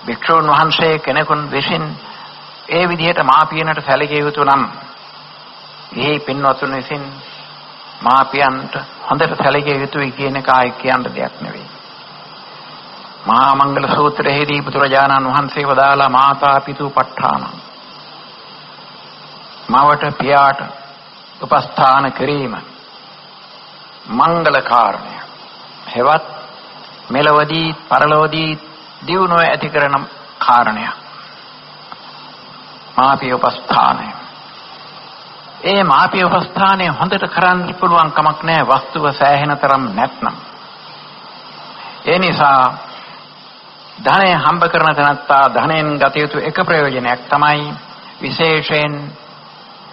භික්ෂුන් වහන්සේ කෙනෙකුන් විසින් ඒ විදිහට මාපියනට සැලකිය යුතු නම් මේ පින්වත්තුන් විසින් මාපියන්ට හොඳට සැලකිය යුතුයි කියන එක ආයි කියන්න දෙයක් නෙවෙයි. මහා මංගල සූත්‍රයේදී බුදුරජාණන් වහන්සේ වදාලා මාතා පිතු ප ဋ ාණ. මවට පියාට උපස්ථාන කිරීම මංගල කාරණය. හෙවත් මෙලවදී පරලෝදී දියුණුව ඇති කරන කාරණය. මාපිය උපස්ථානය. ඒ මාපිය උපස්ථානය හොඳට කරන්න පුළුවන් කමක් නැහැ වස්තුව සෑහෙන තරම් නැත්නම්. ඒ නිසා ධනය හම්බ කරන තැනත්තා ධනයෙන් ගත යුතු එක ප්‍රයෝජනයක් තමයි විශේෂයෙන්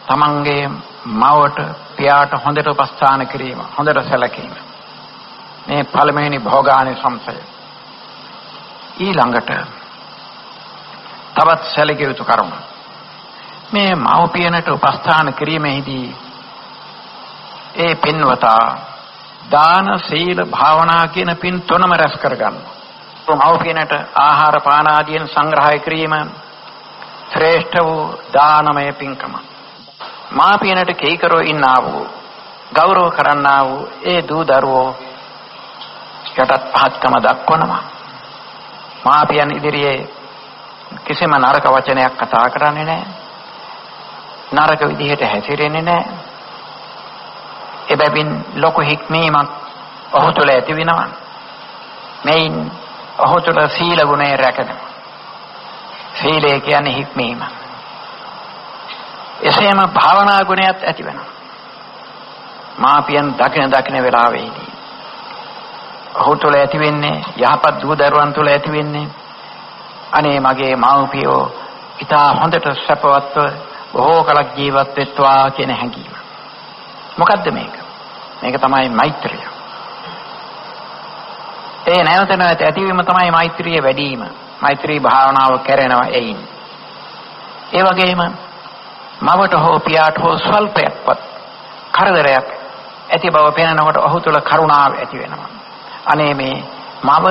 තමන්ගේ මවට පියාට හොඳට උපස්ථාන කිරීම හොඳට සැලකීම. මේ පළමුවෙනි භෝගානි සම්සය. ඊළඟට තවත් සැලකිය යුතු කරුණ. මේ මව්පියනට උපස්ථාන කිරීමේදී ඒ පින්වතා දාන සීල භාවනා කියන පින් තුනම රැස් කරගන්නවා. මව්පියනට ආහාර පාන ආදියෙන් සංග්‍රහය කිරීම ශ්‍රේෂ්ඨ වූ දානමය පින්කමක්. මාපියනට කේකරෝ ඉන්නා වූ ගෞරව කරන්නා වූ ඒ දූ දරුවෝ යටත් පහත්කම දක්වනවා. මාපියන් ඉදිරියේ කිසිම නරක වචනයක් කතා කරන්නේ නැහැ. නරක විදිහට හැසිරෙන්නේ නැහැ. එබැවින් ලොකු හික්මීමක් ඔහු තුළ ඇති වෙනවා. මෙයින් ඔහු තුළ සීල ගුණය රැකෙනවා. සීලය කියන්නේ හික්මීම එසේම භාවනා ගුණයත් ඇති වෙනවා මාපියන් දකින දකින වෙලාවෙදී ඔහු තුළ ඇති වෙන්නේ යහපත් දූ දරුවන් තුළ ඇති වෙන්නේ අනේ මගේ මව්පියෝ ඉතා හොඳට සැපවත්ව බොහෝ කලක් ජීවත් වෙත්වා කියන හැඟීම. මොකද්ද මේක? මේක තමයි මෛත්‍රිය. ඒ නැවත නැවත ඇතිවීම තමයි මෛත්‍රිය වැඩි වීම. මෛත්‍රී භාවනාව කරනවා එයින්. ඒ වගේම මවට හෝ පියාට හෝ ස්වල්පයක්වත් කරදරයක් ඇති බව පේනකොට ඔහු තුළ කරුණාව ඇති වෙනවා. අනේ මේ මව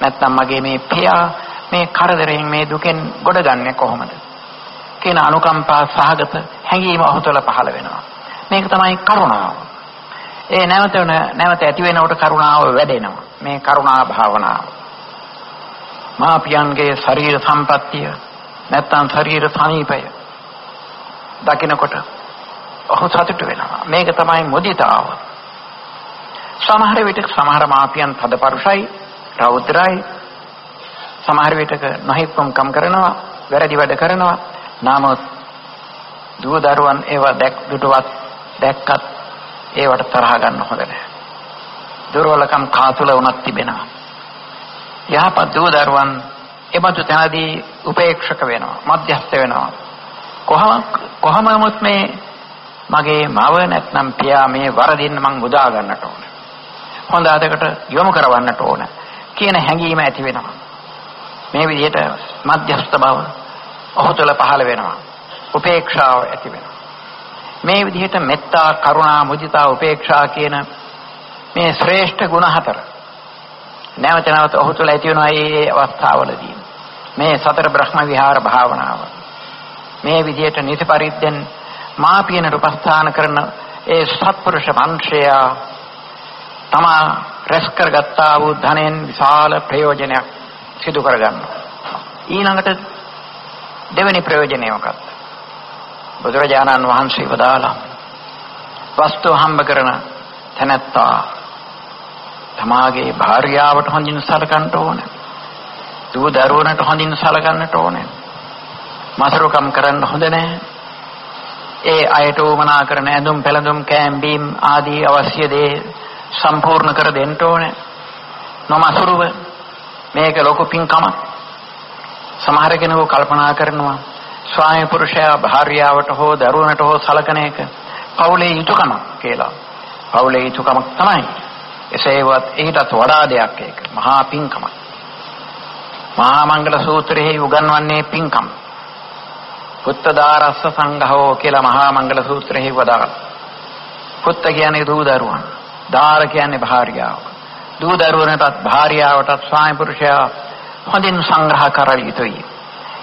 නැත්නම් මගේ මේ පියා මේ කරදරයෙන් මේ දුකෙන් ගොඩගන්නේ කොහොමද? කියන අනුකම්පා සහගත හැඟීම ඔහු තුළ පහළ වෙනවා. මේක තමයි කරුණාව. ඒ නැවත නැවත ඇති වෙනකොට කරුණාව වැඩෙනවා. මේ කරුණා භාවනාව. මාපියන්ගේ ශරීර සම්පත්තිය නැත්නම් ශරීර සමීපය දකිනකොට ඔහු සතුට වෙනවා. මේක තමයි මුදිතාව. සමහර විට සමහර මාපියන් තදපරුෂයි, රෞද්‍රයි. සමහර විටක නොහික්කම් කරනවා, වැරදි වැඩ කරනවා. නමුත් දුව දරුවන් ඒවා දැක් දුටුවත් දැක්කත් ඒවට තරහ ගන්න හොඳ නැහැ. දුර්වලකම් කාතුල වුණත් තිබෙනවා. යහපත් දුව දරුවන් එබඳු තැනදී උපේක්ෂක වෙනවා, මධ්‍යස්ථ වෙනවා. කොහොම කොහොම නමුත් මේ මගේ මව නැත්නම් පියා මේ වරදින්න මං මුදා ගන්නට ඕන. හොඳ අදකට යොමු කරවන්නට ඕන කියන හැඟීම ඇති වෙනවා. මේ විදිහට මධ්‍යස්ථ බව ඔහු තුළ පහළ වෙනවා. උපේක්ෂාව ඇති වෙනවා. මේ විදිහට මෙත්තා, කරුණා, මුදිතා, උපේක්ෂා කියන මේ ශ්‍රේෂ්ඨ ගුණ හතර නැවත නැවත ඔහු තුළ ඇති වෙනවා මේ අවස්ථාවලදී. මේ සතර බ්‍රහ්ම විහාර භාවනාව. මේ විදිහට නිසි පරිද්දෙන් මාපියනට උපස්ථාන කරන ඒ සත්පුරුෂ වංශය තමා රැස් කරගත්තා වූ ධනෙන් විශාල ප්‍රයෝජනයක් සිදු කරගන්නවා. ඊළඟට දෙවෙනි ප්‍රයෝජනය මොකක්ද? බුදුරජාණන් වහන්සේ වදාලා වස්තු හම්බ කරන තැනැත්තා තමාගේ භාර්යාවට හොඳින් සලකන්න ඕනේ. දූ දරුවන්ට හොඳින් සලකන්නට ඕනේ. මසරුකම් කරන්න හොඳ නැහැ. ඒ අයට උමනා කරන ඇඳුම් පැළඳුම් කෑම් බීම් ආදී අවශ්‍ය දේ සම්පූර්ණ කර දෙන්න ඕනේ. නොමසුරුව මේක ලොකු පින්කමක්. සමහර කෙනෙකු කල්පනා කරනවා ස්වාමි පුරුෂයා භාර්යාවට හෝ දරුවනට හෝ සලකන එක පවුලේ යුතුයකමක් කියලා. පවුලේ යුතුයකමක් තමයි. එසේවත් ඊටත් වඩා දෙයක් ඒක. මහා පින්කමක්. මහා මංගල සූත්‍රයේ උගන්වන්නේ පින්කම. පුත්තදාරස්ස සංඝහෝ කියලා මහා මංගල සූත්‍රයේ වදාළා. පුත්ත කියන්නේ දූ දරුවන්. දාර කියන්නේ භාර්යාව. දූ දරුවනටත් භාර්යාවටත් ස්වාමි පුරුෂයා හොඳින් සංග්‍රහ කර යුතුයි.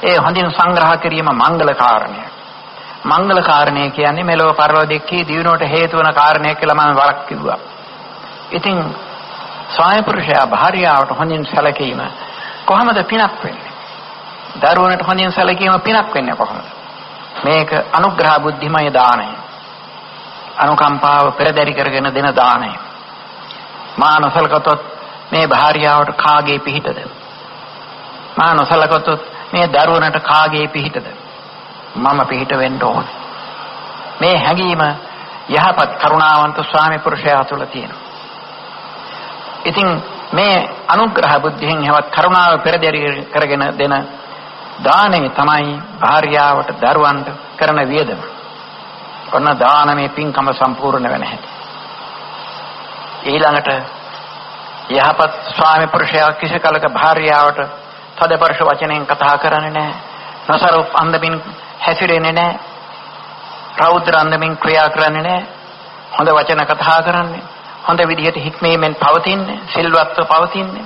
ඒ හොඳින් සංග්‍රහ කිරීම මංගල කාරණය. මංගල කාරණය කියන්නේ මෙලොව පරලොව දෙකේ දිනුවට හේතු වන කාරණය කියලා මම වරක් කිව්වා. ඉතින් ස්වාමි පුරුෂයා භාර්යාවට හොඳින් සැලකීම කොහොමද පිනක් වෙන්නේ? දරුවනට හොඳින් සැලකීම පිනක් වෙන්නේ කොහොමද? මේක අනුග්‍රහ බුද්ධිමය දානය. අනුකම්පාව පෙරදරි කරගෙන දෙන දානය. මා නොසලකතොත් මේ භාර්යාවට කාගේ පිහිටද? මා නොසලකතොත් මේ දරුවනට කාගේ පිහිටද? මම පිහිට වෙන්න ඕනේ. මේ හැඟීම යහපත් කරුණාවන්ත ස්වාමි පුරුෂයා තුළ තියෙනවා. ඉතින් මේ අනුග්‍රහ බුද්ධියෙන් හැවත් කරුණාව පෙරදරි කරගෙන දෙන දානෙ තමයි භාර්යාවට දරුවන්ට කරන වියදම. ඔන්න දානමේ පින්කම සම්පූර්ණ වෙන හැටි. ඊළඟට යහපත් ස්වාමි පුරුෂයා කිසි කලක භාර්යාවට තදපරෂ වචනෙන් කතා කරන්නේ නැහැ. නසරුප් අන්දමින් හැසිරෙන්නේ නැහැ. රෞද්‍ර අන්දමින් ක්‍රියා කරන්නේ නැහැ. හොඳ වචන කතා කරන්නේ. හොඳ විදිහට හික්මීමෙන් පවතින්නේ, සිල්වත්ව පවතින්නේ.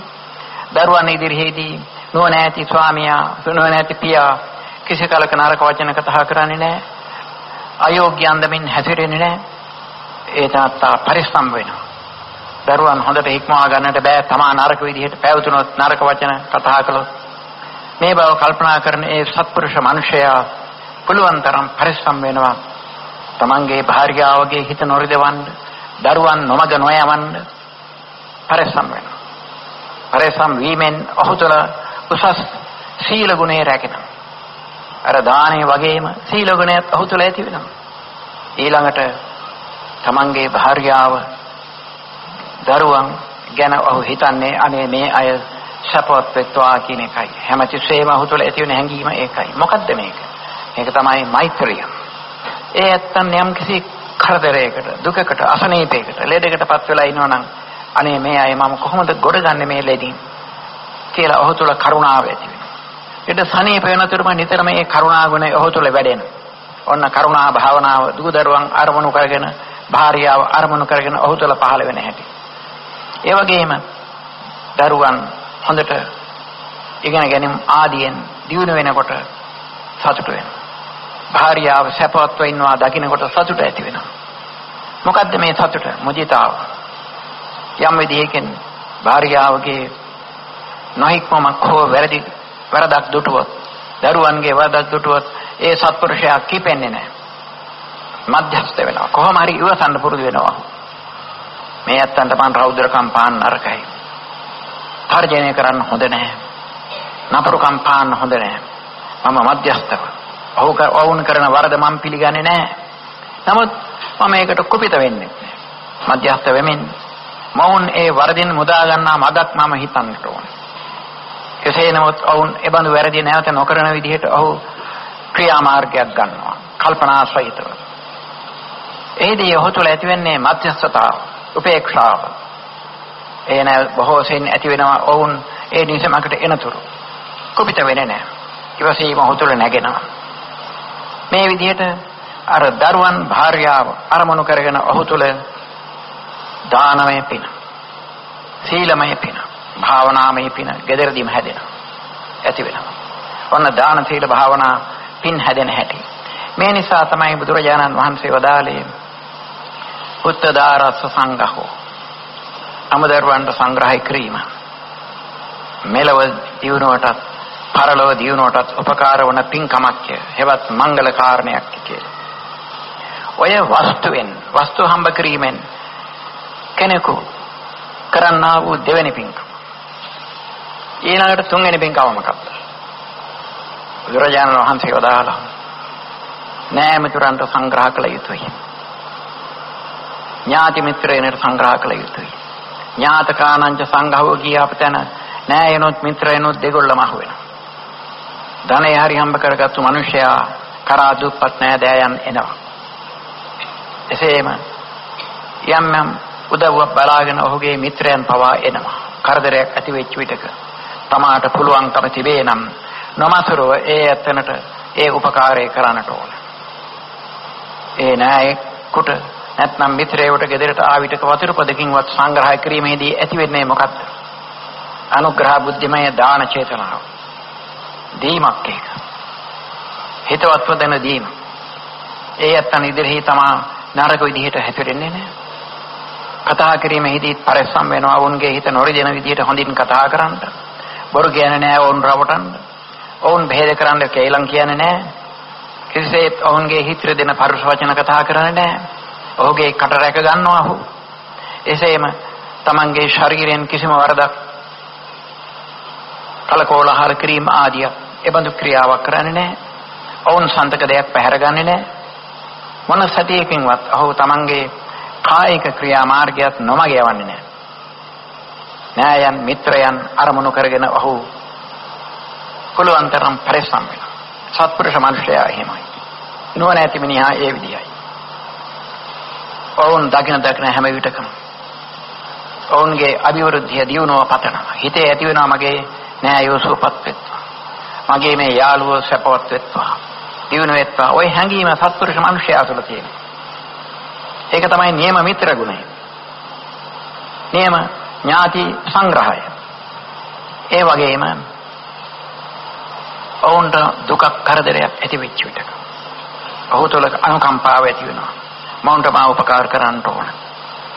දරුවන් ඉදිරියේදී නුවණැති ස්වාමියා, නුවණැති පියා කිසි කලක නරක වචන කතා කරන්නේ නැහැ. අයෝග්‍ය අන්දමින් හැසිරෙන්නේ නැහැ. ඒ තාත්තා පරිස්සම් වෙනවා. දරුවන් හොඳට හික්මවා ගන්නට බෑ තමා නරක විදිහට පැවතුනොත් නරක වචන කතා කළොත් මේ බව කල්පනා කරන ඒ සත්පුරුෂ මිනිසයා පුළුවන් තරම් පරිස්සම් වෙනවා තමන්ගේ භාර්යාවගේ හිත නොරිදවන්න දරුවන් නොමග නොයවන්න පරිස්සම් වෙනවා පරිස්සම් වීමෙන් ඔහු තුළ උසස් සීල ගුණය රැකෙනවා. අර දානේ වගේම සීල ගුණයත් ඔහු තුළ ඇති වෙනවා. ඊළඟට තමන්ගේ භාර්යාව දරුවන් ගැන ඔහු හිතන්නේ අනේ මේ අය සපවත් වෙත්වා කියන එකයි. හැමතිස්සෙම ඔහු තුළ ඇති වෙන හැඟීම ඒකයි. මොකද්ද මේක? මේක තමයි මෛත්‍රිය. ඒ ඇත්තන් යම් කිසි කරදරයකට දුකකට අසනීපයකට ලෙඩකටපත් වෙලා ඉන්නවනම් අනේ මේ අය මම කොහොමද ගොඩගන්නේ මේ ලෙඩින්? කියලා ඔහු තුළ කරුණාව ඇති වෙනවා. ඊට සනීප වෙනතුරුම නිතරම මේ කරුණා ගුණය ඔහු තුළ වැඩෙන. ඔන්න කරුණා භාවනාව දුදරුවන් අරමුණු කරගෙන භාර්යාව අරමුණු කරගෙන ඔහු තුළ පහළ වෙන හැටි. ඒ වගේම දරුවන් හොඳට ඉගෙන ගැනීම ආදියෙන් දියුණු වෙනකොට සතුට වෙනවා. භාර්යාව සැපවත්ව ඉන්නවා දකින්නකොට සතුට ඇති වෙනවා. මොකද්ද මේ සතුට? මුදිතාව. යම් විදිහකින් භාර්යාවගේ නොහික්මමක් හෝ වැරදි වැරදක් දුටුවොත් දරුවන්ගේ වැරදක් දුටුවොත් ඒ සත්පුරුෂයා කිපෙන්නේ නැහැ. මධ්‍යස්ත වෙනවා. කොහොම හරි ඉවසන්න පුරුදු වෙනවා. මේ ඇත්තන්ට මං රෞද්‍රකම් පාන්න නරකයි. තර්ජනය කරන්න හොඳ නැහැ. නපුරුකම් පාන්න හොඳ නැහැ. මම මධ්‍යස්තව. ඔහු වුණ කරන වරද මම පිළිගන්නේ නැහැ. නමුත් මම ඒකට කුපිත වෙන්නේ නැහැ. මධ්‍යස්ත වෙමින් මවුන් ඒ වරදින් මුදා ගන්නා මදක් මම හිතන්නට ඕන. කෙසේ නමුත් ඔවුන් එබඳු වැරදි නැවත නොකරන විදිහට ඔහු ක්‍රියාමාර්ගයක් ගන්නවා. කල්පනා සහිතව. එහිදී ඔහු තුළ ඇතිවෙන්නේ මධ්‍යස්ථතාව, උපේක්ෂාව. ඒ නැ බොහෝ සෙයින් ඇති වෙනවා ඔවුන් ඒ නිසමකට එනතුරු. කුපිත වෙන්නේ නැහැ. ඉවසීම ඔහු තුළ නැගෙනවා. මේ විදිහට අර දරුවන් භාර්යාව අරමුණු කරගෙන ඔහු තුළ දානමය පින සීලමය පින භාවනාමය පින gederදීම හැදෙනවා. ඇති වෙනවා. ඔන්න දාන සීල භාවනා පින් හැදෙන හැටි. මේ නිසා තමයි බුදුරජාණන් වහන්සේ වදාළේ උත්තදාරස්ස සංඝහෝ. අමදරුවන්ට සංග්‍රහය කිරීම. මෙලව දියුණුවටත් පරලොව දියුණුවටත් උපකාර වන පින්කමක්ය හෙවත් මංගල කාරණයක් කියලා. ඔය වස්තුවෙන් වස්තු හම්බ කිරීමෙන් කෙනෙකු කරන්නා වූ දෙවෙනි පින්කම. ඊළඟට තුන්වෙනි පින්කම මොකක්ද? බුදුරජාණන් වහන්සේ වදාළා නෑ මිතුරන්ට සංග්‍රහ කළ යුතුයි. ඥාති මිත්‍රයන්ට සංග්‍රහ කළ යුතුයි. ඥාතකානංච සංඝවෝ කිය අපතන නෑ එනොත් මිත්‍රයනොත් දෙගොල්ලම අහු වෙනවා. ධනෙ හරි හම්බ කරගත්තු මිනිසයා කරා දුප්පත් නෑදෑයන් එනවා. එසේම යම් යම් උදව්වක් බලාගෙන ඔහුගේ මිත්‍රයන් පවා එනවා. කරදරයක් ඇති වෙච්ච විටක තමාට පුළුවන්කම තිබේ නම් නොමසුරව ඒ ඇත්තනට ඒ උපකාරය කරන්නට ඕන. ඒ නායකුට නැත්නම් මිත්‍රයෙකුට ගෙදරට ආවිතක වතුර පොදකින්වත් සංග්‍රහය කිරීමේදී ඇති වෙන්නේ මොකක්ද? අනුග්‍රහ බුද්ධිමය දාන චේතනාව. දීමක් ඒක. හිතවත්ව දෙන දීම. ඒ ඇත්තන් ඉදිරියේ තමා නරක විදිහට හැසිරෙන්නේ නැහැ. කතා කිරීමේදී පරිස්සම් වෙනවා වුන්ගේ හිත නොරිදෙන විදිහට හොඳින් කතා කරන්න. බොරු කියන්නේ නැහැ වුන් රවටන්න. වුන් බෙහෙද කරන්න කේලම් කියන්නේ නැහැ. කිසිසේත් ඔවුන්ගේ හිත දෙන පරුෂ වචන කතා කරන්නේ නැහැ. ඔහුගේ කට රැක ගන්නවා ඔහු. එසේම තමන්ගේ ශරීරයෙන් කිසිම වරදක් කලකෝලහල කිරීම ආදිය එබඳු ක්‍රියාවක් කරන්නේ නැහැ. ඔවුන් සන්තක දෙයක් පැහැරගන්නේ නැහැ. මොන සතියකින්වත් ඔහු තමන්ගේ කායික ක්‍රියා මාර්ගයත් නොමග යවන්නේ නැහැ. නෑයන් මිත්‍රයන් අරමුණු කරගෙන ඔහු පුළුවන් තරම් පරිස්සම් වෙනවා. සත්පුරුෂ මනුෂ්‍යයා එහෙමයි. නුවණැති මිනිහා ඒ විදියයි. ඔවුන් දකින දකින හැම විටකම ඔවුන්ගේ අභිවෘද්ධිය දියුණුව පතනවා. හිතේ ඇති වෙනවා මගේ නෑ යෝසුවපත් වෙත්වා. මගේ මේ යාළුවෝ සැපවත් වෙත්වා. දියුණු වෙත්වා. ওই හැඟීම සත්පුරුෂ මනුෂ්‍යයා තුළ තියෙනවා. ඒක තමයි නියම මිත්‍ර ගුණය. නියම ඥාති සංග්‍රහය. ඒ වගේම ඔවුන්ට දුකක් කරදරයක් ඇති වෙච්ච විටක ඔහු තුළ අනුකම්පාව ඇති වෙනවා. මවුන්ට මා උපකාර කරන්න ඕන.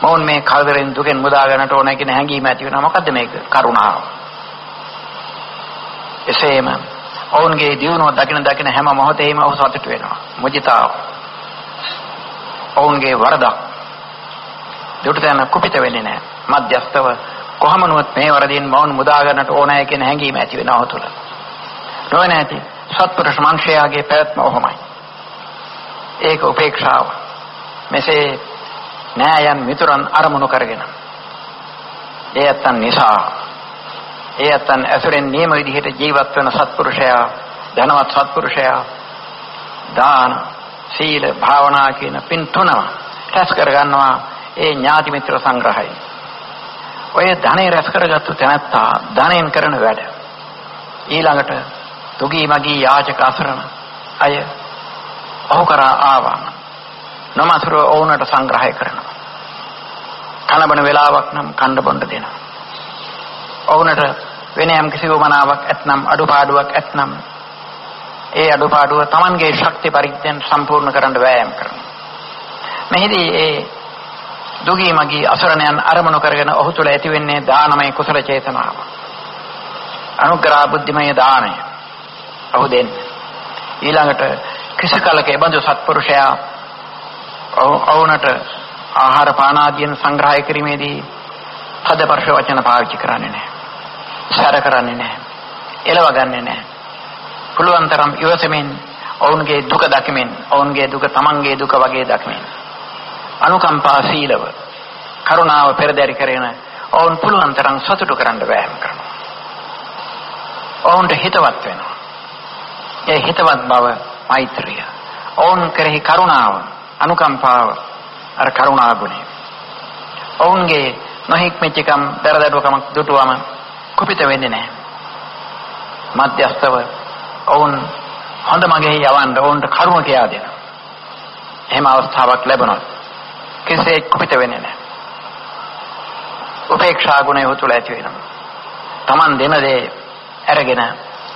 මවුන් මේ කල්දරෙන් දුකෙන් මුදා ගන්නට ඕන කියන හැඟීම ඇති වෙනවා. මොකද්ද මේක? කරුණාව. එසේම ඔවුන්ගේ දියුණුව දකින දකින හැම මොහොතේම ඔහු සතුට වෙනවා. මුජිතාව. ඔවුන්ගේ වරදක් දුටු තැන කුපිත වෙන්නේ නැහැ. මධ්‍යස්තව කොහමනුවත් මේ වරදින් මවුන් මුදා ගන්නට ඕනෑ කියන හැඟීම ඇති වෙනවා ඔහු තුළ. නොවන ඇති සත්පුරුෂ මනුෂයාගේ පැවැත්ම ඔහොමයි. ඒක උපේක්ෂාව. මෙසේ නෑයන් මිතුරන් අරමුණු කරගෙන. ඒ ඇත්තන් නිසා ඒ ඇත්තන් ඇසුරෙන් නියම විදිහට ජීවත් වෙන සත්පුරුෂයා ධනවත් සත්පුරුෂයා දාන සීල භාවනා කියන පින් තුනම රැස් කර ගන්නවා ඒ ඥාති මිත්‍ර සංග්‍රහය. ඔය ධනෙ රැස් කරගත්තු තැනැත්තා ධනෙන් කරන වැඩ. ඊළඟට තුගී මගී යාචක අසරණ අය ඔහු කරා ආවා. නමතුර ඕනට සංග්‍රහය කරනවා. කලබන වෙලාවක් නම් කණ්ඩ බොණ්ඩ දෙනවා. ඔවුනට වෙන යම් කිසි වමනාවක් ඇතනම් අඩුපාඩුවක් ඇතනම් ඒ අඩුපාඩුව Tamanගේ ශක්ති පරිද්දෙන් සම්පූර්ණ කරන්න වෑයම් කරනවා. මෙහිදී ඒ දුගී මගී අසරණයන් අරමුණු කරගෙන ඔහු තුළ ඇති වෙන්නේ දානමය කුසල චේතනාව. අනුග්‍රහ බුද්ධිමය දානය. ඔහු දෙන්නේ. ඊළඟට කිසි කලක එබඳු සත්පුරුෂයා ඔවුනට ආහාර පාන ආදියන් සංග්‍රහය කිරීමේදී පදපර්ශ වචන පාවිච්චි කරන්නේ නැහැ. සැර කරන්නේ නැහැ. එලව ගන්නෙ නැහැ. පුළුවන් තරම් ඉවසමින් ඔවුන්ගේ දුක දකිමින් ඔවුන්ගේ දුක තමන්ගේ දුක වගේ දකිමින් අනුකම්පා සීලව කරුණාව පෙරදරි කරගෙන ඔවුන් පුළුවන් තරම් සතුටු කරන්න වෑයම් කරනවා. ඔවුන්ට හිතවත් වෙනවා. ඒ හිතවත් බව මෛත්‍රිය. ඔවුන් කෙරෙහි කරුණාව, අනුකම්පාව අර කරුණා ගුණය. ඔවුන්ගේ නොහික්මෙච්චකම්, දරදඬුකමක් දුටුවම කුපිත වෙන්නේ නැහැ. මධ්‍යස්තව ඔවුන් හොඳ මගේ යවන්න ඔවුන්ට කරුණ කියා දෙනවා. එහෙම අවස්ථාවක් ලැබුණොත් කිසිසේත් කුපිත වෙන්නේ නැහැ. උපේක්ෂා ගුණය තුළ ඇති වෙනවා. Taman දෙන දේ අරගෙන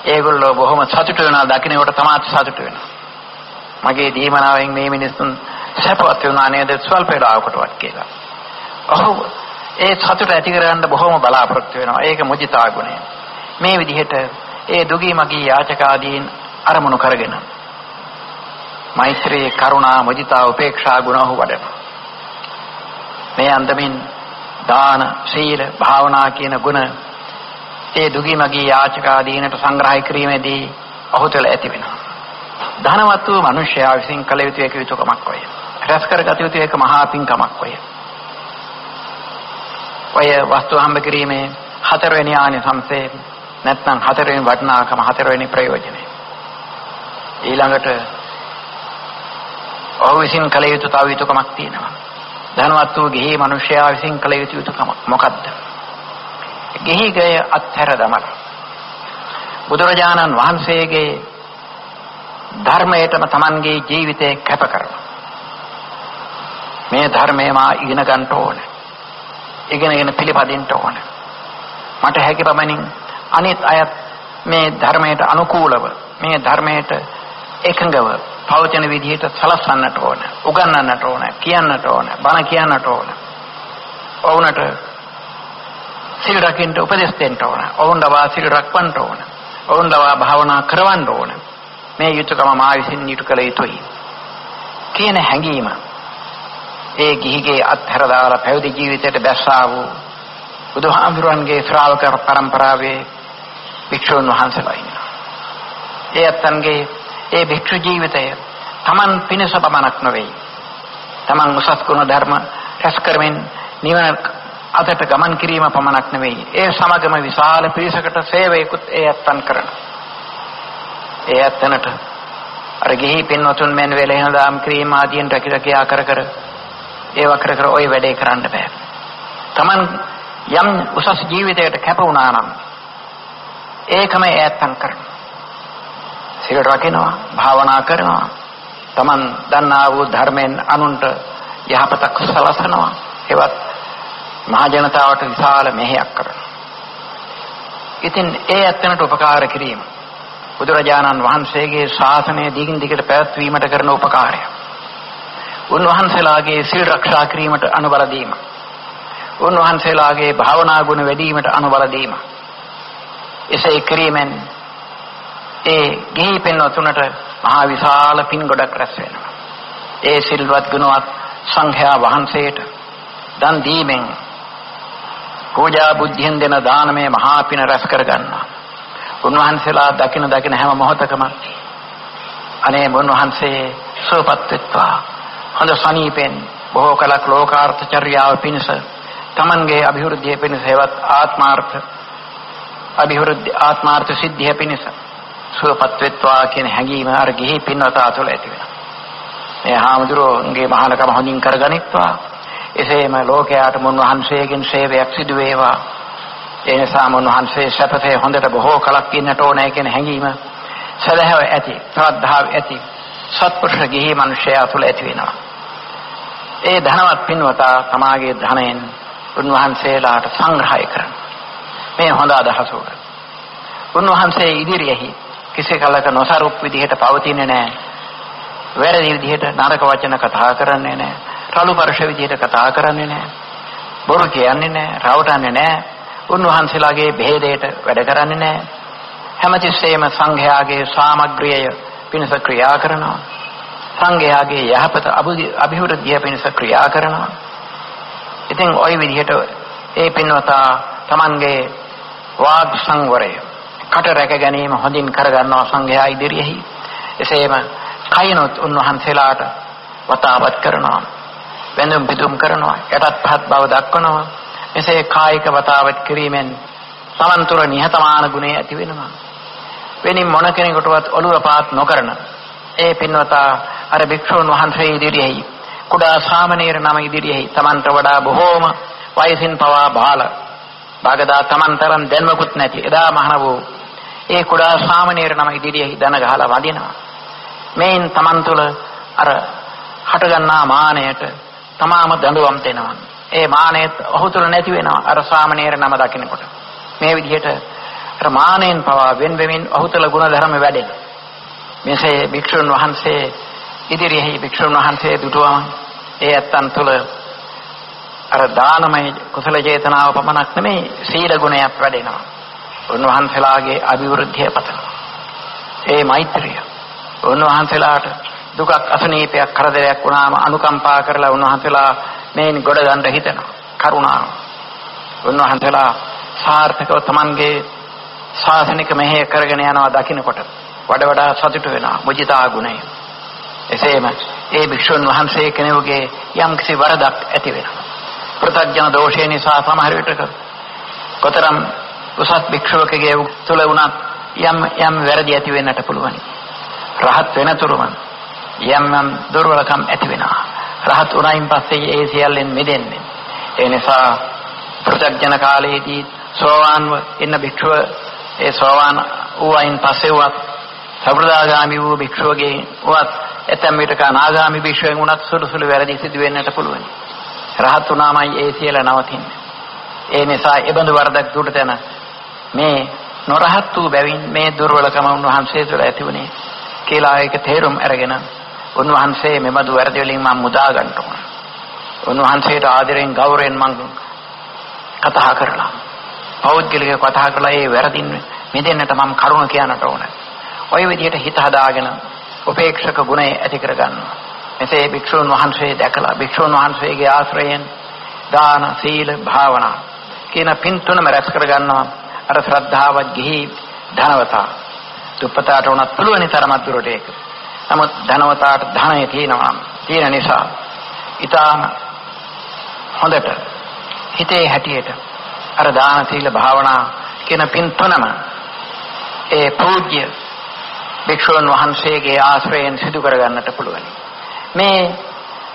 ඒගොල්ලෝ බොහොම සතුටු වෙනවා දකින්නකොට තමාත් සතුටු වෙනවා. මගේ දීමනාවෙන් මේ මිනිස්සුන් සැපවත් වුණා නේද ස්වල්ප වේලාවකටවත් කියලා. ඔහු ඒ සතුට ඇති කරගන්න බොහොම බලාපොරොත්තු වෙනවා. ඒක මුජිතා ගුණය. මේ විදිහට ඒ දුගී මගී යාචකාදීන් අරමුණු කරගෙන මෛත්‍රී කරුණා මුජිතා උපේක්ෂා ගුණ වඩන මේ අන්දමින් දාන සීල භාවනා කියන ගුණ ඒ දුගී මගී යාචකාදීනට සංග්‍රහය කිරීමේදී ඔහු තුළ ඇති වෙනවා ධනවත් වූ මිනිසයා විසින් කළ යුතු එක යුතුයකමක් වය රැස් කරගත යුතු එක මහා පින්කමක් වය ඔය වස්තු හම්බ කිරීමේ හතරවෙනි ආනිසංසය නැත්නම් හතරවෙනි වටිනාකම හතරවෙනි ප්‍රයෝජනය. ඊළඟට ඔහු විසින් කළ යුතු තව යුතුකමක් තියෙනවා. ධනවත් වූ ගිහි මිනිසයා විසින් කළ යුතු යුතුකම මොකද්ද? ගිහි ගය අත්හැර දමන. බුදුරජාණන් වහන්සේගේ ධර්මයටම Tamanගේ ජීවිතේ කැප කරනවා. මේ ධර්මය මා ඉගෙන ගන්න ඕනේ. ඉගෙනගෙන පිළිපදින්න ඕනේ. මට හැකි පමණින් අනිත් අයත් මේ ධර්මයට අනුකූලව මේ ධර්මයට එකඟව පවතින විදිහට සලස්වන්නට ඕන උගන්වන්නට ඕන කියන්නට ඕන බණ කියන්නට ඕන. ඔවුන්ට සිල් රකින්න උපදෙස් දෙන්න ඕන. ඔවුන් ලවා සිල් රැක්වන්න ඕන. ඔවුන් ලවා භාවනා කරවන්න ඕන. මේ යුතුයකම මා විසින් ඊට කළ යුතුයි. කියන හැඟීම ඒ ගිහිගේ අත්හැර දාලා පැවිදි ජීවිතයට බැස්සා වූ බුදුහාමුදුරන්ගේ ශ්‍රාවක පරම්පරාවේ භික්ෂුන් වහන්සේලා ඉන්නවා. ඒ අත්තන්ගේ ඒ භික්ෂු ජීවිතය Taman පිණිස පමණක් නොවේ. Taman උසස් ගුණ ධර්ම රැස් කරමින් නිවන අතට ගමන් කිරීම පමණක් නෙවෙයි. ඒ සමගම විශාල පිරිසකට සේවයකුත් ඒ අත්තන් කරනවා. ඒ අත්තනට අර ගිහි පින්වතුන් මෙන් වෙලෙන දාම් ක්‍රීම ආදීන් රැකිරකියා කර කර ඒව කර කර ওই වැඩේ කරන්න බෑ. Taman යම් උසස් ජීවිතයකට කැප වුණා නම් ඒකම ඈත්තම් කරනවා. සිල් රකින්නවා, භාවනා කරනවා. Taman දන්නා වූ ධර්මයෙන් අනුන්ට යහපතක් සලසනවා. ඒවත් මහ ජනතාවට විශාල මෙහෙයක් කරනවා. ඉතින් ඒ ඇත්තනට උපකාර කිරීම බුදුරජාණන් වහන්සේගේ ශාසනය දිගින් දිගට පැවැත්වීමට කරන උපකාරය. උන්වහන්සේලාගේ සිල් රක්ෂා කිරීමට අනුබල දීම. උන්වහන්සේලාගේ භාවනා ගුණ වැඩිවීමට අනුබල දීම. එසේ කිරීමෙන් ඒ ගිහි පින්වත්තුන්ට මහා විශාල පින් ගොඩක් රැස් වෙනවා. ඒ සිල්වත් ගුණවත් සංඝයා වහන්සේට දන් දීමෙන් පූජා බුද්ධියෙන් දෙන දානමය මහා පින රැස් කර ගන්නවා. උන්වහන්සේලා දකින දකින හැම මොහොතකම අනේ උන්වහන්සේ සුවපත් වෙත්වා. හොඳ සනීපෙන් බොහෝ කලක් ලෝකාර්ථ චර්යාව පිණිස තමන්ගේ અભිවෘද්ධිය පිණිස හේවත් ආත්මාර්ථ અભිවෘද්ධි ආත්මාර්ථ සිද්ධිය පිණිස සුවපත් වෙත්වා කියන හැඟීම අර ගිහි පින්වතා තුළ ඇති වෙනවා. මේ හාමුදුරුවන්ගේ මහානකම හොඳින් කරගනිත්වා. එසේම ලෝකයාට මුන්වහන්සේගෙන් සේවයක් සිදු වේවා. ඒ නිසා මුන්වහන්සේ සැපසේ හොඳට බොහෝ කලක් ඉන්නට ඕනේ කියන හැඟීම සදහව ඇති, ශ්‍රද්ධාව ඇති. සත්පුරුෂ ගිහි මිනිසයා තුළ ඇති වෙනවා. ඒ ධනවත් පින්වතා තමාගේ ධනයෙන් උන්වහන්සේලාට සංග්‍රහය කරන මේ හොඳ අදහස උඩ උන්වහන්සේ ඉදිරියෙහි කිසි කලක නොසරුක් විදිහට පවතින්නේ නැහැ. වැරදි විදිහට නරක වචන කතා කරන්නේ නැහැ. රළු පරුෂ විදිහට කතා කරන්නේ නැහැ. බොරු කියන්නේ නැහැ, රවටන්නේ නැහැ. උන්වහන්සේලාගේ භේදයට වැඩ කරන්නේ නැහැ. හැමතිස්සෙම සංඝයාගේ සාමග්‍රියය පිණිස ක්‍රියා කරනවා. සංඝයාගේ යහපත අභිවෘද්ධිය පිණිස ක්‍රියා කරනවා. ඉතින් ওই විදිහට ඒ පින්වතා Tamanගේ වාග් සංවරය කට රැක ගැනීම හොඳින් කරගන්නවා සංඝයා ඉදිරියෙහි. එසේම කයිනොත් උන්වහන්සේලාට වතාවත් කරනවා. වැඳුම් පිදුම් කරනවා. යටත් පහත් බව දක්වනවා. එසේ කායික වතාවත් කිරීමෙන් සමන්තර නිහතමාන ගුණය ඇති වෙනවා. වෙනින් මොන කෙනෙකුටවත් ඔළුව පාත් නොකරන ඒ පින්වතා අර භික්ෂුන් වහන්සේ ඉදිරියෙහි කුඩා සාමණේර නම ඉදිරියෙහි තමන්ට වඩා බොහෝම වයසින් පවා බාල බාගදා තමන්තරම් දැන්වකුත් නැති එදා මහණ වූ ඒ කුඩා සාමණේර නම ඉදිරියේ දන ගහලා වදිනවා. මේන් Taman තුල අර හටගන්නා මානයට තමාම දඬුවම් දෙනවා. ඒ මානෙත් ඔහු තුල නැති වෙනවා අර සාමණේර නම දකිනකොට. මේ විදිහට අර මානෙන් පවා වෙන වෙමින් ඔහු තුල ගුණ ධර්ම වැඩෙන. මෙසේ භික්ෂුන් වහන්සේ ඉදිරියේ භික්ෂුන් වහන්සේ දුටුවම ඒ ඇත්තන් තුල අර දානමය කුසල චේතනාව පමණක් නෙමෙයි සීල ගුණයක් වැඩෙනවා. උන්වහන්සේලාගේ අභිවෘද්ධිය පතනවා. ඒ මෛත්‍රිය උන්වහන්සේලාට දුකක් අසනීපයක් කරදරයක් වුණාම අනුකම්පා කරලා උන්වහන්සේලා මේන් ගොඩ ගන්න හිතනවා. කරුණාව. උන්වහන්සේලා සාර්ථකව Tamanගේ ශාසනික මෙහෙය කරගෙන යනවා දකින්නකොට වඩ වඩා සතුටු වෙනවා මුජිතා ගුණය. එසේම ඒ භික්ෂුන් වහන්සේ කෙනෙකුගේ යම් කිසි වරදක් ඇති වෙනවා. ප්‍රත්‍යඥ දෝෂය නිසා සමහර විටක කොතරම් උසස් භික්ෂුවකගේ තුල වුණත් යම් යම් වැරදි ඇති වෙන්නට පුළුවන්. රහත් වෙනතුරුම යම් යම් දුර්වලකම් ඇති වෙනවා. රහත් උනායින් පස්සේ ඒ සියල්ලෙන් මිදෙන්නේ. ඒ නිසා ප්‍රත්‍යඥ කාලයේදී සෝවාන්ව ඉන්න භික්ෂුව ඒ සෝවාන් වූයින් පස්සේ වත් සබ්‍රදාගාමි වූ භික්ෂුවගේ වත් එතෙම් විටක අනාගාමි භික්ෂුවෙන් උනත් සුළු සුළු වැරදි සිදු වෙන්නට පුළුවන්. රහත් උනාමයි ඒ සියල්ල නවතින්නේ. ඒ නිසා ඒබඳු වරදක් දුට තැන මේ නොරහත් වූ බැවින් මේ දුර්වලකම උන්වහන්සේ තුළ ඇති වුණේ කියලා ඒක තේරුම් අරගෙන උන්වහන්සේ මෙබඳු වැරදි වලින් මම මුදා ගන්න ඕන. උන්වහන්සේට ආදරෙන් ගෞරවයෙන් මම කතා කරලා පෞද්ගලිකව කතා කරලා ඒ වැරදින් මිදෙන්නට මම කරුණ කියන්නට ඕන. ওই විදිහට හිත හදාගෙන උපේක්ෂක ගුණය ඇති කරගන්නවා. මෙසේ භික්ෂුන් වහන්සේ දැකලා භික්ෂුන් වහන්සේගේ ආශ්‍රයෙන් දාන සීල භාවනා කියන පින් තුනම රැස් කරගන්නවා. අර ශ්‍රද්ධාවත් ගිහි ධනවතා දුප්පතාට උනත් පුළුවන් තරමක් දුරට ඒක. නමුත් ධනවතාට ධනය තියෙනවා. තියෙන නිසා ඊටාම හොඳට හිතේ හැටියට අර දාන සීල භාවනා කියන පින් තුනම ඒ පූජ්‍ය භික්ෂුන් වහන්සේගේ ආශ්‍රයෙන් සිදු කරගන්නට පුළුවන්. මේ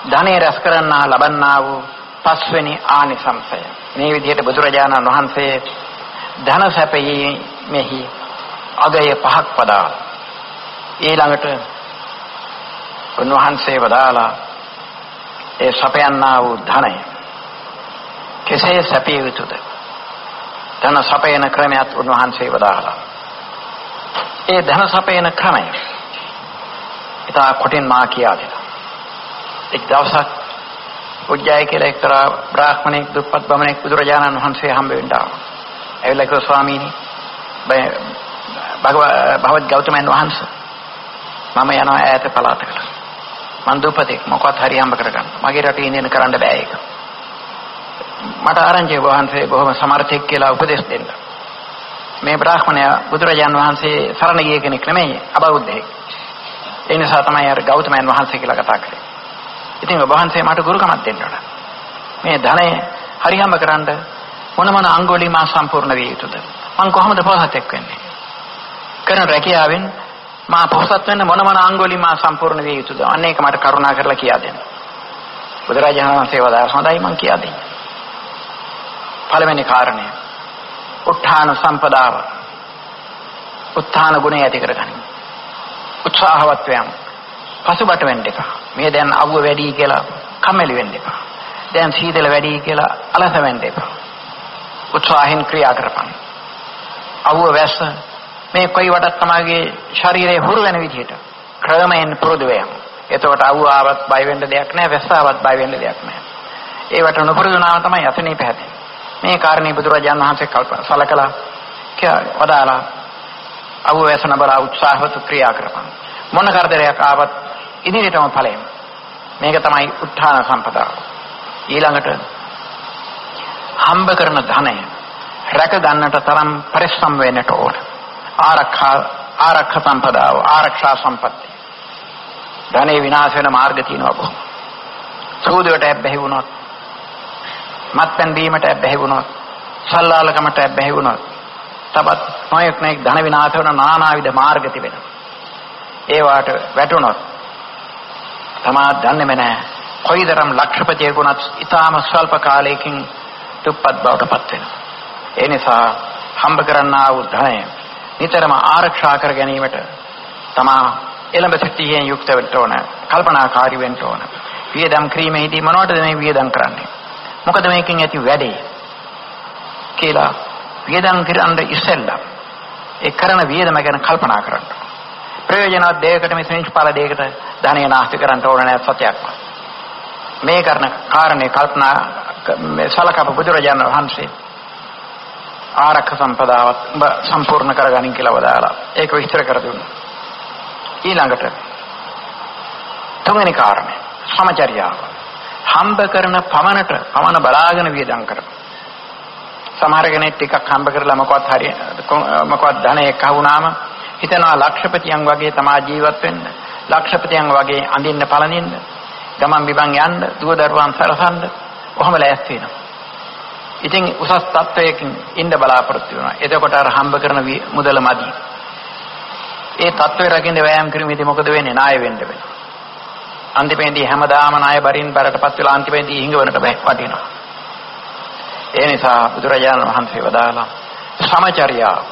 ධනෙ රැස් කරන්නා ලබන්නා වූ පස්වෙනි ආනිසංසය. මේ විදිහට බුදුරජාණන් වහන්සේ ධන සැපයීමෙහි අගය පහක් පදා ඊළඟට උන්වහන්සේ වදාලා ඒ සපයන්නා වූ ධනය කෙසේ සැපිය යුතුද ධන සපයන ක්‍රමයක් උන්වහන්සේ වදාලා ඒ ධන සපයන ක්‍රමය ඉතා කොටින් මා කියා දෙනවා. එක් දවසක් උජ්ජය කියලා එක්තරා බ්‍රාහ්මණෙක් දුප්පත් බමුණෙක් බුදුරජාණන් වහන්සේ හම්බ වෙන්න ආවා. ඇවිල්ලා කිව්වා ස්වාමීනි භගවත් ගෞතමයන් වහන්සේ මම යනවා ඈත පළාතකට. මං දුපතෙක් මොකවත් හරි හම්බ කරගන්න. මගේ රටේ ඉඳන් කරන්න බෑ ඒක. මට ආරංචි වහන්සේ බොහොම සමර්ථෙක් කියලා උපදෙස් දෙන්න. මේ බ්‍රාහ්මණයා බුදුරජාන් වහන්සේ සරණ ගිය කෙනෙක් නෙමෙයි අබෞද්ධයෙක්. ඒ නිසා තමයි අර ගෞතමයන් වහන්සේ කියලා කතා කරේ. ඉතින් ඔබ වහන්සේ මට ගුරුකමක් දෙන්න ඕන. මේ ධනය හරියම්බ කරන්න මොන මොන අංග වලින් මා සම්පූර්ණ විය යුතුද? මං කොහොමද පොහසත්ෙක් වෙන්නේ? කරන රැකියාවෙන් මා පොහසත් වෙන්න මොන මොන අංග වලින් මා සම්පූර්ණ විය යුතුද? අන්න ඒක මට කරුණා කරලා කියා දෙන්න. බුදුරජාණන් වහන්සේ වදාළ හොඳයි මං කියා දෙන්නේ. පළවෙනි කාරණය උත්ථාන සම්පදාව උත්ථාන ගුණය ඇති කරගනිමු උත්සාහවත් වෙමු පසුබට වෙන්න එපා මේ දැන් අවුව වැඩි කියලා කම්මැලි වෙන්න එපා දැන් සීතල වැඩි කියලා අලස වෙන්න එපා උත්සාහෙන් ක්‍රියා කරපන්. අවුව වැස්ස මේ කොයි වටත් තමගේ ශරීරය හුරු වෙන විදිහට ක්‍රමයෙන් පුරුදු වෙමු එතකොට අවුව ආවත් බය වෙන්න දෙයක් නැහැ වැස්ස ආවත් බය වෙන්න දෙයක් නැහැ. ඒවට නොපුරුදු වුණාම තමයි අසනීප හැදෙන්නේ. මේ කාරණේ බුදුරජාන් වහන්සේ සලකලා කියලා වදාලා අවු වැසන බලා උත්සාහවත් ක්‍රියා කරපන්. මොන කරදරයක් ආවත් ඉදිරියටම ඵලයෙන්. මේක තමයි උත්ථාන සම්පදාව. ඊළඟට හම්බ කරන ධනය රැක ගන්නට තරම් පරිස්සම් වෙන්නට ඕන. ආරක්ෂා ආරක්ෂා සම්පදාව ආරක්ෂා සම්පත්තිය. ධනෙ විනාශ වෙන මාර්ග තියෙනවා බොහොම. සූදුවට බැහැ වුණොත් මත්පැන් බීමට බැහැ වුණොත් සල්ලාලකමට බැහැ වුණොත් තවත් නොයෙක් නොයෙක් ධන විනාශ වන නානාවිද මාර්ග තිබෙනවා. ඒ වාට වැටුණොත් තමා දන්නේම නැහැ කොයිතරම් ලක්ෂපතියෙ වුණත් ඊටාම ස්වල්ප කාලයකින් දුප්පත් බවට පත් වෙනවා ඒ නිසා හම්බ කරන්නා වූ ධනය නිතරම ආරක්ෂා කර ගැනීමට තමා එළඹ සිටියෙන් යුක්ත වෙන්න ඕන කල්පනාකාරී වෙන්න ඕන වියදම් කිරීමේදී මොනවටද මේ වියදම් කරන්නේ මොකද මේකෙන් ඇති වැඩේ කියලා වියදම් කරන්න ඉස්සෙල්ලා ඒ කරන වියදම ගැන කල්පනා කරන්න. ප්‍රයෝජනවත් දෙයකට මේ නිෂ්ඵල දෙයකට ධනය නාස්ති කරන්න ඕන නැහැ සත්‍යයක්. මේ කරන කාරණේ කල්පනා මේ සලකපු බුදුරජාණන් වහන්සේ ආරක්ෂ සම්පදාවත් සම්පූර්ණ කරගනින් කියලා වදාලා ඒක විස්තර කර දුන්නා. ඊළඟට තුන්වෙනි කාරණේ සමචර්යාව. හම්බ කරන පමණට පමණ බලාගෙන වියදම් කරනවා. සමහර කෙනෙක් ටිකක් හම්බ කරලා මොකවත් හරිය මොකවත් ධනයක් අහුණාම හිතනවා ලක්ෂපතියන් වගේ තමා ජීවත් වෙන්න ලක්ෂපතියන් වගේ අඳින්න පළඳින්න ගමන් බිමන් යන්න දුව දරුවන් සරසන්න කොහොම ලෑස්ති වෙනවා. ඉතින් උසස් තත්වයකින් ඉන්න බලාපොරොත්තු වෙනවා. එතකොට අර හම්බ කරන මුදල මදි. ඒ තත්වය රකින්න වෑයම් කිරීමේදී මොකද වෙන්නේ? ණය වෙන්න වෙනවා. අන්තිමේදී හැමදාම ණය බරින් බරටපත් වෙලා අන්තිමේදී හිඟවනට වටිනවා. ඒ නිසා බුදුරජාණන් වහන්සේ වදාළා සමචර්යාව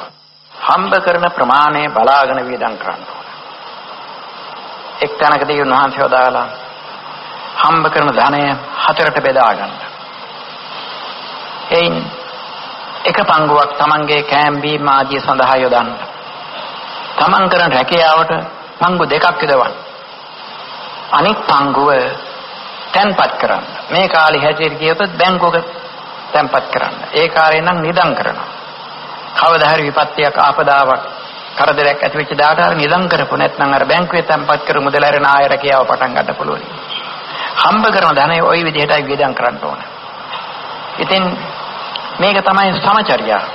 හම්බ කරන ප්‍රමාණය බලාගෙන වියදම් කරන්න ඕන. එක් තැනකදී උන්වහන්සේ වදාළා හම්බ කරන ධනය හතරට බෙදා ගන්න. එයින් එක පංගුවක් Tamanගේ කෑම් බීම ආදිය සඳහා යොදන්න. Taman කරන රැකියාවට පංගු දෙකක් යොදවන්න. අනික් පංගුව තැන්පත් කරන්න. මේ කාලේ හැටියට කියතොත් බැංකුවක තැන්පත් කරන්න. ඒ කාලේ නම් නිදන් කරනවා. කවදා හරි විපත්තියක් ආපදාවක් කරදරයක් ඇති වෙච්ච දාට අර නිදන් කරපො නැත්නම් අර බැංකුවේ තැන්පත් කර මුදල අරන ආයර කියාව පටන් ගන්න පුළුවන්. හම්බ කරන ධනෙ ওই විදිහටයි වියදම් කරන්න ඕන. ඉතින් මේක තමයි සමචර්යාව.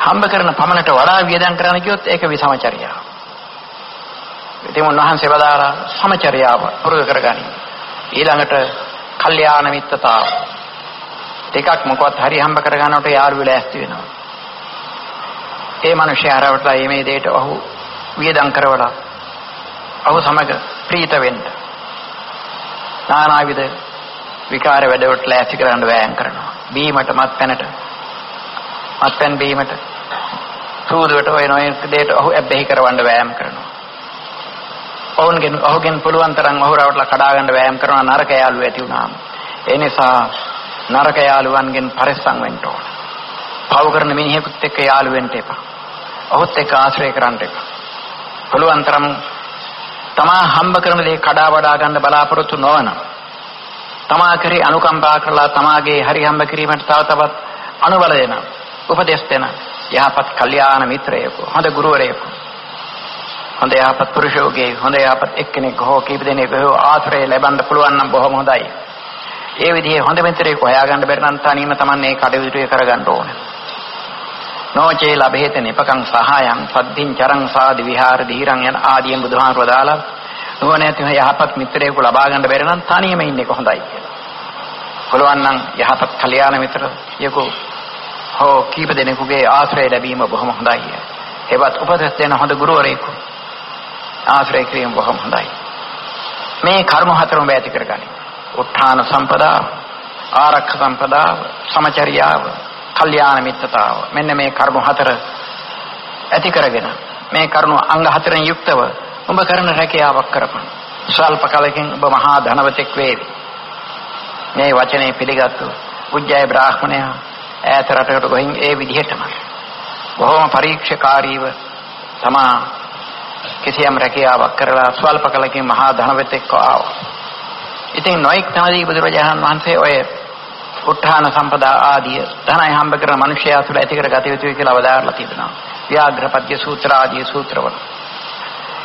හම්බ කරන පමණට වඩා වියදම් කරන්න කිව්වොත් ඒක විසමචර්යාව. ඉතින් උන්වහන්සේ වදාලා සමචර්යාව පුරුදු කරගනි. ඊළඟට කල්යාණ මිත්‍රතාව. ටිකක් මොකවත් හරි හම්බ කරගන්නකොට යාළු වෙලා වෙනවා. ඒ මිනිස්යාරවට මේ දෙයට ඔහු වියදම් කරවලා ඔහු සමග ප්‍රීත වෙන්න. නානාවිද විකාර වැඩවලට ලෑස්ති කරන්න වෑයම් කරනවා. බීමට මත්පැනට මත්පැන් බීමට සූදුවට ඔය නොයෙක් දෙයට ඔහු ඇබ්බැහි කරවන්න වෑයම් කරනවා. ඔවුන්ගෙන් ඔහුගෙන් පුළුවන් තරම් ඔහු රවටලා කඩා ගන්න වෑයම් කරන නරක යාළුවෝ ඇති වුණාම ඒ නිසා නරක යාළුවන්ගෙන් පරිස්සම් වෙන්න ඕන. පව කරන මිනිහෙකුත් එක්ක යාළු වෙන්න එපා. ඔහොත් එක්ක ආශ්‍රය කරන්න එක. පුළුවන් තරම් තමා හම්බ කරන දේ කඩා වඩා ගන්න බලාපොරොත්තු නොවන තමා කරේ අනුකම්පා කරලා තමාගේ හරි හම්බ කිරීමට තව තවත් අනුබල දෙන උපදෙස් දෙන යහපත් කල්යාණ මිත්‍රයෙකු හොඳ ගුරුවරයෙකු හොඳ යහපත් පුරුෂයෙකුගේ හොඳ යහපත් එක්කෙනෙක් හෝ කීප දෙනෙක් හෝ ආශ්‍රය ලැබන්න පුළුවන් නම් බොහොම හොඳයි. ඒ විදිහේ හොඳ මිත්‍රයෙක් හොයාගන්න බැරි නම් තනියම Taman මේ කටයුතු කරගන්න ඕනේ. නොචේ ලබහෙත නිපකං සහායං සද්ධින් චරං සාදි විහාර දීරං යන ආදීන් බුදුහාමුදුරුවෝ දාලා නුවණැති යහපත් මිත්‍රයෙකු ලබා ගන්න බැරි නම් තනියම ඉන්න එක හොඳයි කියලා. පුළුවන් නම් යහපත් කල්යාණ මිත්‍රයෙකු හෝ කීප දෙනෙකුගේ ආශ්‍රය ලැබීම බොහොම හොඳයි. ඒවත් උපදෙස් දෙන හොඳ ගුරුවරයෙකු ආශ්‍රය කිරීම බොහොම හොඳයි. මේ කර්ම හතරම ඇති කරගනි. උත්ථාන සම්පදා, ආරක්ෂ සම්පදා, සමචරියාව, කල්යාණ මිත්‍රතාව. මෙන්න මේ කර්ම හතර ඇති කරගෙන මේ කරුණු අංග හතරෙන් යුක්තව ඔබ කරන රැකියාවක් කරපන්. ස්වල්ප කාලෙකින් ඔබ මහා ධනවතෙක් වේවි. මේ වචනේ පිළිගත්තු උජ්ජය බ්‍රාහ්මණයා ඈත රටකට ගොහින් ඒ විදිහටම බොහොම පරීක්ෂකාරීව තමා කිසියම් රැකියාවක් කරලා ස්වල්ප කලකින් මහා ධනවතෙක් ආවා. ඉතින් නොඑක් තැනදී බුදුරජාණන් වහන්සේ ඔය උත්හාන සම්පදා ආදී ධනය හම්බ කරන මිනිසයා තුළ ඇති කර ගත යුතුයි කියලා අවදාරලා තිබෙනවා. ව්‍යාග්‍රපද්‍ය සූත්‍ර ආදී සූත්‍රවල.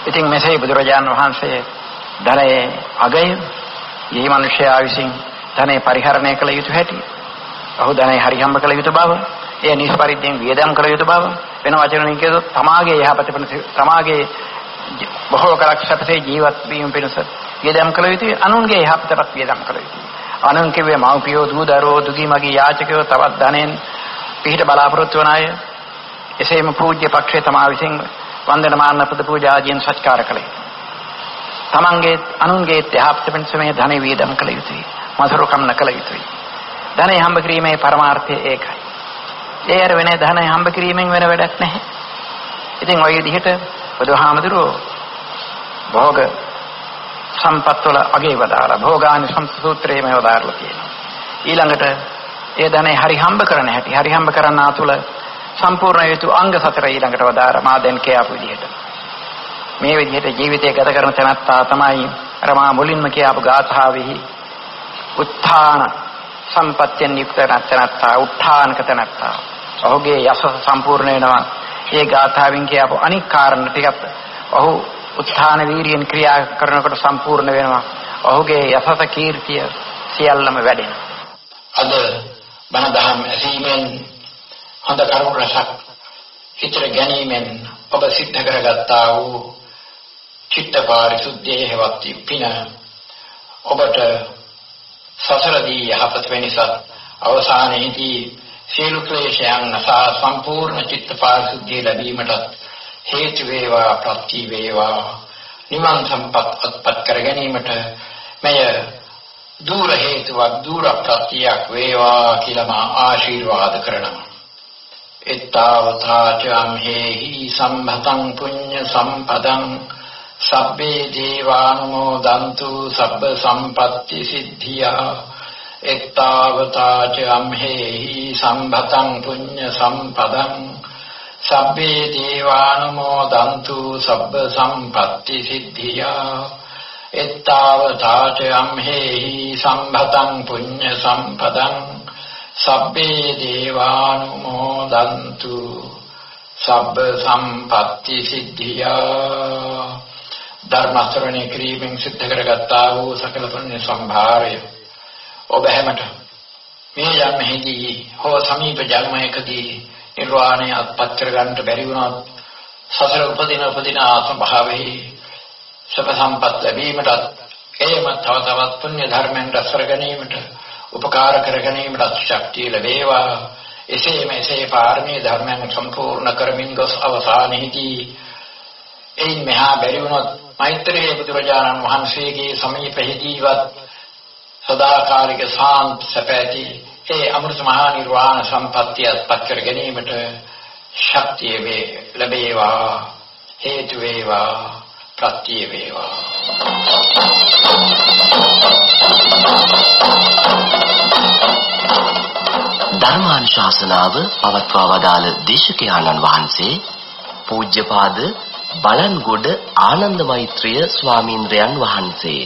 ඉතින් මෙසේ බුදුරජාණන් වහන්සේ ධනයේ අගය මේ මිනිසයා විසින් ධනය පරිහරණය කළ යුතු හැටි. ඔහු ධනය හරි හම්බ කළ යුතු බව, එය නිස්පරිද්දෙන් වියදම් කළ යුතු බව වෙන වචනකින් කියතොත් තමාගේ යහපත වෙන තමාගේ බොහෝ කලක් සැපසේ ජීවත් වීම පිණිස වියදම් කළ යුතුයි අනුන්ගේ යහපතට වියදම් කළ යුතුයි අනුන් කිව්වේ මව්පියෝ දූ දරුවෝ දුගී මගී යාචකයෝ තවත් ධනෙන් පිහිට බලාපොරොත්තු වන අය. එසේම පූජ්‍ය පක්ෂේ තමා විසින් වන්දනමාන පුද පූජා ආදීන් සත්කාර කළේ. තමන්ගේ අනුන්ගේ යහපත පිණිස මේ ධනෙ වියදම් කළ යුතුයි. මසරුකම් නොකළ යුතුයි. ධනෙ හම්බ කිරීමේ පරමාර්ථය ඒකයි. ඒ අර වෙන ධනෙ හම්බ කිරීමෙන් වෙන වැඩක් නැහැ. ඉතින් ওই විදිහට බුදුහාමුදුරුවෝ භෝග සම්පත් වල අගේ වදාලා භෝගානි සම්සූත්‍රයේම වදාරලා තියෙනවා. ඊළඟට ඒ ධනෙ හරි හම්බ කරන හැටි හරි හම්බ කරන්නා තුල සම්පූර්ණ යුතු අංග සතර ඊළඟට වදාර මා දැන් කියපු විදිහට. මේ විදිහට ජීවිතය ගත කරන තැනත්තා තමයි අර මා මුලින්ම කියපු ගාථාවෙහි උත්ථාන සම්පත්තියෙන් යුක්ත නැත්තා උත්ථානක තැනත්තා. ඔහුගේ යස සම්පූර්ණ වෙනවා ඒ ගාථාවෙන් කියපු අනික් කාරණා ටිකත් ඔහු උත්ථාන වීරියෙන් ක්‍රියා කරනකොට සම්පූර්ණ වෙනවා. ඔහුගේ යසස කීර්තිය සියල්ලම වැඩෙනවා. අද බණ දහම් ඇසීමෙන් හොඳ කරුණු රසක් හිතට ගැනීමෙන් ඔබ සිද්ධ කරගත්තා වූ චිත්ත පාරිශුද්ධියේ හෙවත් පින ඔබට සසරදී යහපත වෙනසත් අවසානයේදී සියලු ක්ලේශයන් නසා සම්පූර්ණ චිත්ත පාරිශුද්ධිය ලැබීමට හේතු වේවා ප්‍රත්‍ය වේවා. නිවන් සම්පත් අත්පත් කර ගැනීමට මෙය දුර හේතුවක් දුර ප්‍රත්‍යක් වේවා කියලා මා ආශිර්වාද කරනවා. එත්තාවතා චම්හෙහි සම්භතං පුඤ්ඤ සම්පදං සබ්බේ දේවානුමෝදන්තු සබ්බ සම්පත්ති සිද්ධියා. එත්තාවතා ච අම්හෙහි සම්භතං පුඤ්ඤ සම්පදං සබ්බේ දේවානුමෝදන්තු සබ්බ සම්පත්ති සිද්ධියා. එත්තාවතා ච අම්හෙහි සම්භතං පුඤ්ඤ සම්පදං. සබ්බේ දේවානුමෝදන්තු සබ්බ සම්පත්ති සිද්ධියා. ධර්ම ශ්‍රවණය කිරීමෙන් සිද්ධ කරගත්තා වූ සකල පුණ්‍ය සම්භාරය. ඔබ හැමට මේ යන්නෙහිදී හෝ සමීප ජන්මයකදී නිර්වාණය අත්පත් කරගන්නට බැරි වුණොත් සසර උපදින උපදින ආත්ම භාවයේ සබ සම්පත් ලැබීමට එයම තව තවත් පුණ්‍ය ධර්මයන් රැස් කර ගැනීමට උපකාර කර ගැනීමට ශක්තිය ලැබේවා. එසේම එසේ පාරමී ධර්මයන් සම්පූර්ණ කරමින් ගොස් අවසානයේදී එයින් මෙහා බැරි වුණොත් මෛත්‍රී බුදුරජාණන් වහන්සේගේ සමීපෙහිදීවත් සදාකාලික සාන්ත සැපැති ඒ අමෘත මහා නිර්වාණ සම්පත්තිය අත්පත් කර ගැනීමට ශක්තිය වේ ලැබේවා හේතු වේවා ප්‍රත්‍ය වේවා. ධර්මානුශාසනාව පවත්වා වදාළ දේශකයාණන් වහන්සේ පූජ්‍යපාද බලන්ගොඩ ආනන්ද මෛත්‍රිය ස්වාමීන්ද්‍රයන් වහන්සේ.